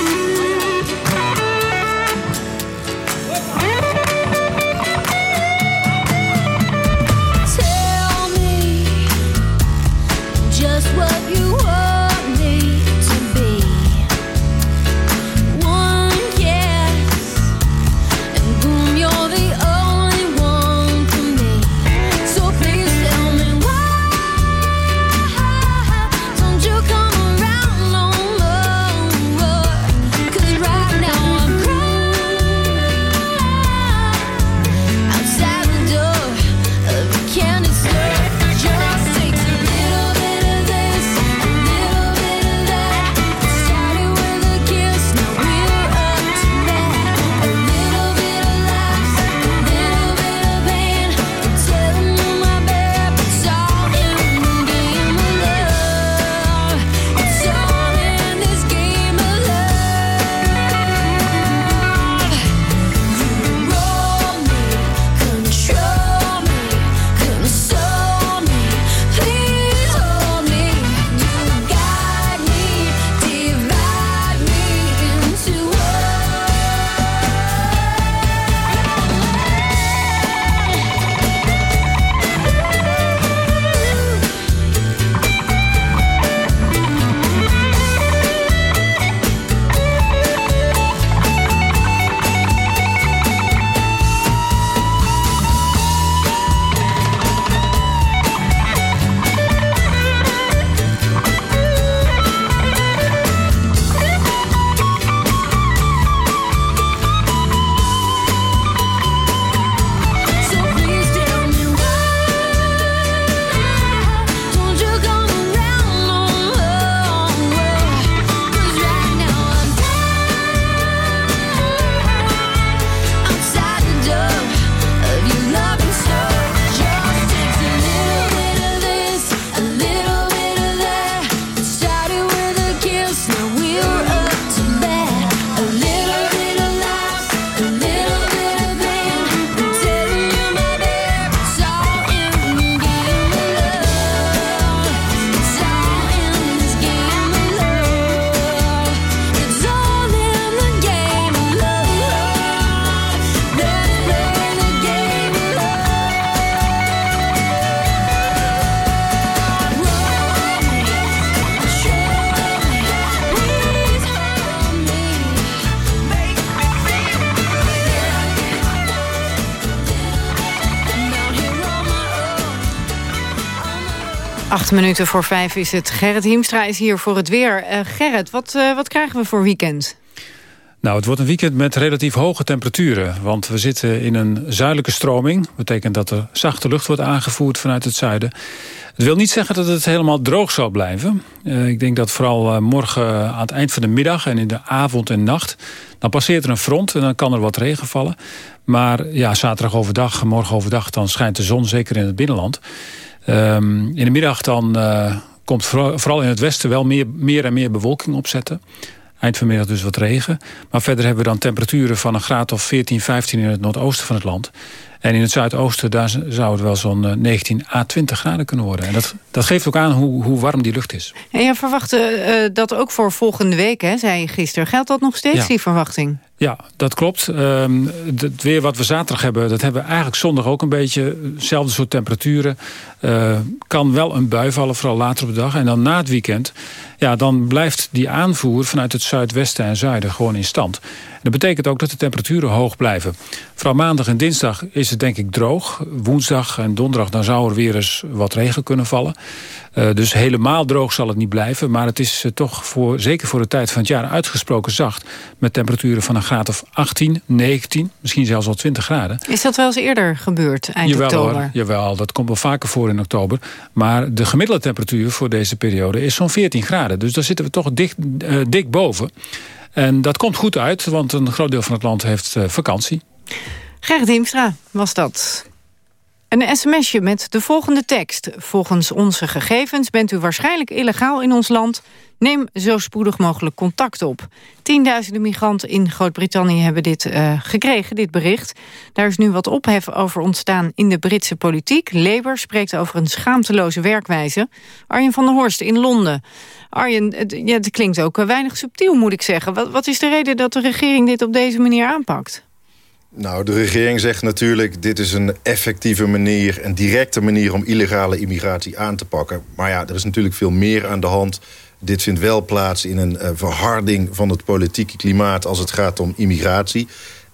Minuten voor vijf is het. Gerrit Hiemstra is hier voor het weer. Uh, Gerrit, wat, uh, wat krijgen we voor weekend? Nou, het wordt een weekend met relatief hoge temperaturen. Want we zitten in een zuidelijke stroming. Dat betekent dat er zachte lucht wordt aangevoerd vanuit het zuiden. Het wil niet zeggen dat het helemaal droog zal blijven. Uh, ik denk dat vooral morgen aan het eind van de middag en in de avond en nacht... dan passeert er een front en dan kan er wat regen vallen. Maar ja, zaterdag overdag, morgen overdag, dan schijnt de zon zeker in het binnenland... Um, in de middag dan uh, komt vooral in het westen wel meer, meer en meer bewolking opzetten. Eind vanmiddag dus wat regen. Maar verder hebben we dan temperaturen van een graad of 14, 15 in het noordoosten van het land. En in het zuidoosten daar zou het wel zo'n 19 à 20 graden kunnen worden. En dat, dat geeft ook aan hoe, hoe warm die lucht is. En je verwachtte uh, dat ook voor volgende week, hè, zei je gisteren. Geldt dat nog steeds, die verwachting? Ja, dat klopt. Um, het weer wat we zaterdag hebben, dat hebben we eigenlijk zondag ook een beetje. Hetzelfde soort temperaturen. Uh, kan wel een bui vallen, vooral later op de dag. En dan na het weekend, ja, dan blijft die aanvoer vanuit het zuidwesten en zuiden gewoon in stand. Dat betekent ook dat de temperaturen hoog blijven. Vooral maandag en dinsdag is het denk ik droog. Woensdag en donderdag dan zou er weer eens wat regen kunnen vallen. Uh, dus helemaal droog zal het niet blijven. Maar het is uh, toch voor, zeker voor de tijd van het jaar uitgesproken zacht. Met temperaturen van een graad of 18, 19, misschien zelfs al 20 graden. Is dat wel eens eerder gebeurd, eind jawel, oktober? Hoor, jawel, dat komt wel vaker voor in oktober. Maar de gemiddelde temperatuur voor deze periode is zo'n 14 graden. Dus daar zitten we toch dik, uh, dik boven. En dat komt goed uit, want een groot deel van het land heeft vakantie. Gerrit Hiemstra was dat. Een sms'je met de volgende tekst. Volgens onze gegevens bent u waarschijnlijk illegaal in ons land. Neem zo spoedig mogelijk contact op. Tienduizenden migranten in Groot-Brittannië hebben dit uh, gekregen, dit bericht. Daar is nu wat ophef over ontstaan in de Britse politiek. Labour spreekt over een schaamteloze werkwijze. Arjen van der Horst in Londen. Arjen, het, ja, het klinkt ook weinig subtiel, moet ik zeggen. Wat, wat is de reden dat de regering dit op deze manier aanpakt? Nou, de regering zegt natuurlijk... dit is een effectieve manier, een directe manier... om illegale immigratie aan te pakken. Maar ja, er is natuurlijk veel meer aan de hand. Dit vindt wel plaats in een uh, verharding van het politieke klimaat... als het gaat om immigratie.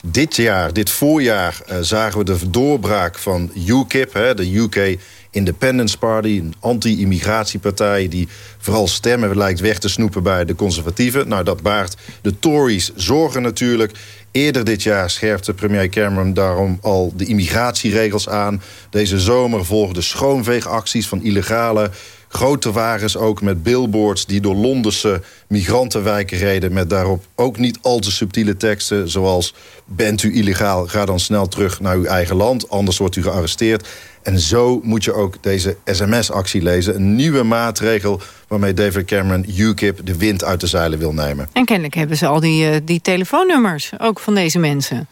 Dit jaar, dit voorjaar, uh, zagen we de doorbraak van UKIP... Hè, de UK Independence Party, een anti-immigratiepartij... die vooral stemmen lijkt weg te snoepen bij de conservatieven. Nou, dat baart de Tories zorgen natuurlijk... Eerder dit jaar scherpte premier Cameron daarom al de immigratieregels aan. Deze zomer volgden schoonveegacties van illegale grote wagens ook met billboards die door Londense migrantenwijken reden... met daarop ook niet al te subtiele teksten zoals... bent u illegaal, ga dan snel terug naar uw eigen land, anders wordt u gearresteerd. En zo moet je ook deze sms-actie lezen. Een nieuwe maatregel waarmee David Cameron UKIP de wind uit de zeilen wil nemen. En kennelijk hebben ze al die, uh, die telefoonnummers, ook van deze mensen.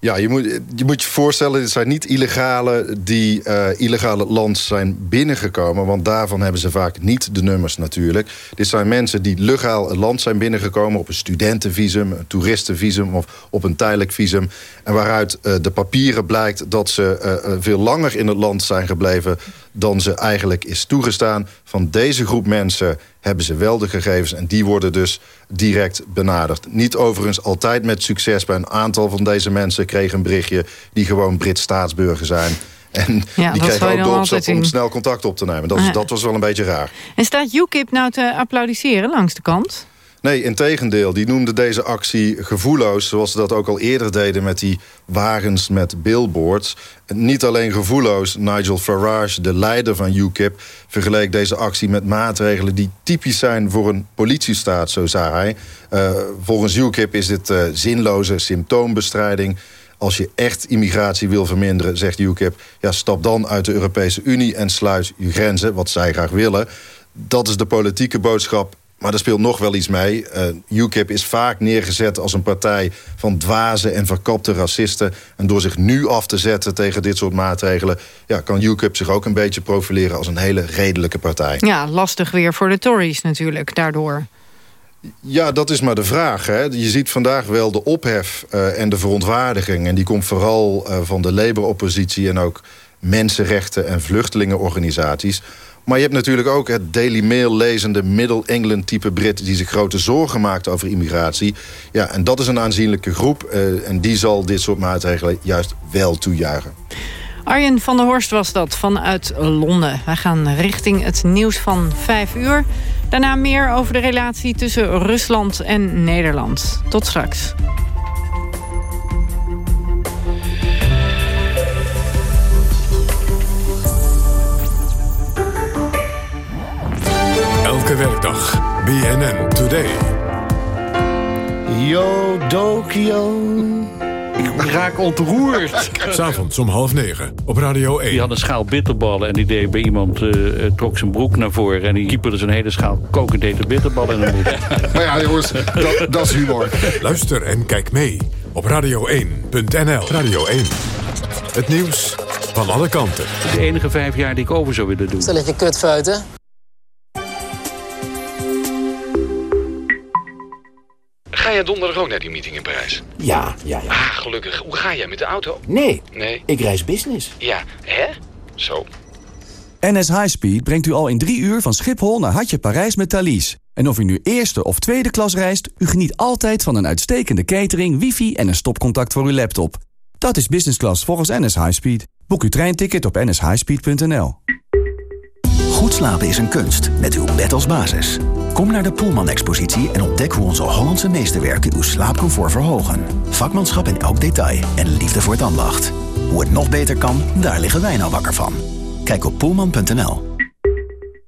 Ja, je moet, je moet je voorstellen, dit zijn niet illegale die uh, illegale land zijn binnengekomen. Want daarvan hebben ze vaak niet de nummers natuurlijk. Dit zijn mensen die legaal het land zijn binnengekomen... op een studentenvisum, een toeristenvisum of op een tijdelijk visum. En waaruit uh, de papieren blijkt dat ze uh, veel langer in het land zijn gebleven... dan ze eigenlijk is toegestaan. Van deze groep mensen hebben ze wel de gegevens en die worden dus direct benaderd. Niet overigens altijd met succes. Bij een aantal van deze mensen kreeg een berichtje... die gewoon Brits staatsburger zijn... En ja, die kregen ook doorgezet om snel contact op te nemen. Dat, dat was wel een beetje raar. En staat UKIP nou te applaudisseren langs de kant? Nee, in tegendeel. Die noemde deze actie gevoelloos... zoals ze dat ook al eerder deden met die wagens met billboards. Niet alleen gevoelloos. Nigel Farage, de leider van UKIP... vergeleek deze actie met maatregelen die typisch zijn... voor een politiestaat, zo zei hij. Uh, volgens UKIP is dit uh, zinloze symptoombestrijding... Als je echt immigratie wil verminderen, zegt UKIP... Ja, stap dan uit de Europese Unie en sluit je grenzen, wat zij graag willen. Dat is de politieke boodschap maar er speelt nog wel iets mee. Uh, UKIP is vaak neergezet als een partij van dwaze en verkapte racisten. En door zich nu af te zetten tegen dit soort maatregelen... Ja, kan UKIP zich ook een beetje profileren als een hele redelijke partij. Ja, lastig weer voor de Tories natuurlijk, daardoor. Ja, dat is maar de vraag. Hè. Je ziet vandaag wel de ophef uh, en de verontwaardiging. En die komt vooral uh, van de Labour-oppositie... en ook mensenrechten- en vluchtelingenorganisaties... Maar je hebt natuurlijk ook het Daily Mail lezende Middle England type Brit... die zich grote zorgen maakt over immigratie. Ja, en dat is een aanzienlijke groep. Uh, en die zal dit soort maatregelen juist wel toejuichen. Arjen van der Horst was dat vanuit Londen. Wij gaan richting het nieuws van 5 uur. Daarna meer over de relatie tussen Rusland en Nederland. Tot straks. Elke werkdag. BNN Today. Yo, Tokyo. Ik raak ontroerd. S'avonds om half negen op Radio 1. Die had een schaal bitterballen en die deed bij iemand uh, trok zijn broek naar voren... en die kieperde zo'n hele schaal kokend hete bitterballen in de broek. maar ja, jongens, dat, dat is humor. Luister en kijk mee op radio1.nl. Radio 1. Het nieuws van alle kanten. De enige vijf jaar die ik over zou willen doen. Stelletje kutfeuten. Ga jij donderdag ook naar die meeting in Parijs? Ja, ja, ja. Ah, gelukkig. Hoe ga jij met de auto? Nee. Nee? Ik reis business. Ja, hè? Zo. NS Highspeed brengt u al in drie uur van Schiphol naar Hartje Parijs met Thalys. En of u nu eerste of tweede klas reist... u geniet altijd van een uitstekende catering, wifi en een stopcontact voor uw laptop. Dat is business class volgens NS Highspeed. Boek uw treinticket op nshighspeed.nl. Goed slapen is een kunst, met uw bed als basis. Kom naar de Poelman-expositie en ontdek hoe onze Hollandse meesterwerken uw slaapcomfort verhogen. Vakmanschap in elk detail en liefde voor het ambacht. Hoe het nog beter kan, daar liggen wij nou wakker van. Kijk op poelman.nl.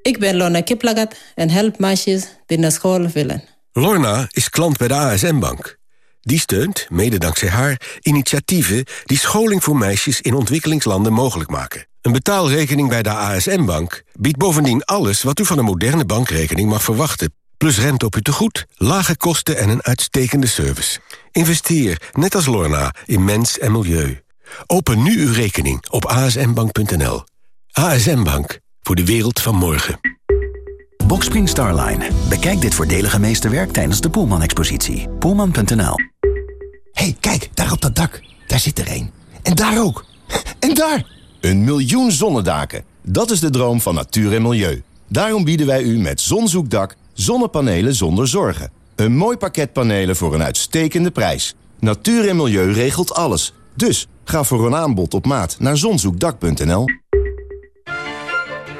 Ik ben Lona Kiplagat en help meisjes die naar school willen. Lorna is klant bij de ASM-bank. Die steunt, mede dankzij haar, initiatieven die scholing voor meisjes in ontwikkelingslanden mogelijk maken. Een betaalrekening bij de ASM-bank biedt bovendien alles wat u van een moderne bankrekening mag verwachten. Plus rente op uw tegoed, lage kosten en een uitstekende service. Investeer, net als Lorna, in mens en milieu. Open nu uw rekening op asmbank.nl. ASM Bank, voor de wereld van morgen. Boxspring Starline. Bekijk dit voordelige meesterwerk tijdens de Poelman-expositie. Poelman.nl hey, kijk, daar op dat dak. Daar zit er één. En daar ook. En daar! Een miljoen zonnedaken. Dat is de droom van natuur en milieu. Daarom bieden wij u met Zonzoekdak zonnepanelen zonder zorgen. Een mooi pakket panelen voor een uitstekende prijs. Natuur en milieu regelt alles. Dus ga voor een aanbod op maat naar zonzoekdak.nl.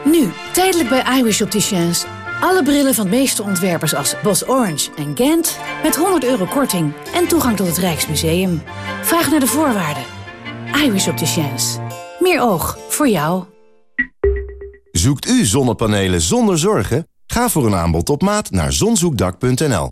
Nu, tijdelijk bij iWish Opticians. Alle brillen van de meeste ontwerpers als Bos Orange en Gent... met 100 euro korting en toegang tot het Rijksmuseum. Vraag naar de voorwaarden. iWish Opticians. Meer oog voor jou. Zoekt u zonnepanelen zonder zorgen? Ga voor een aanbod op maat naar zonzoekdak.nl.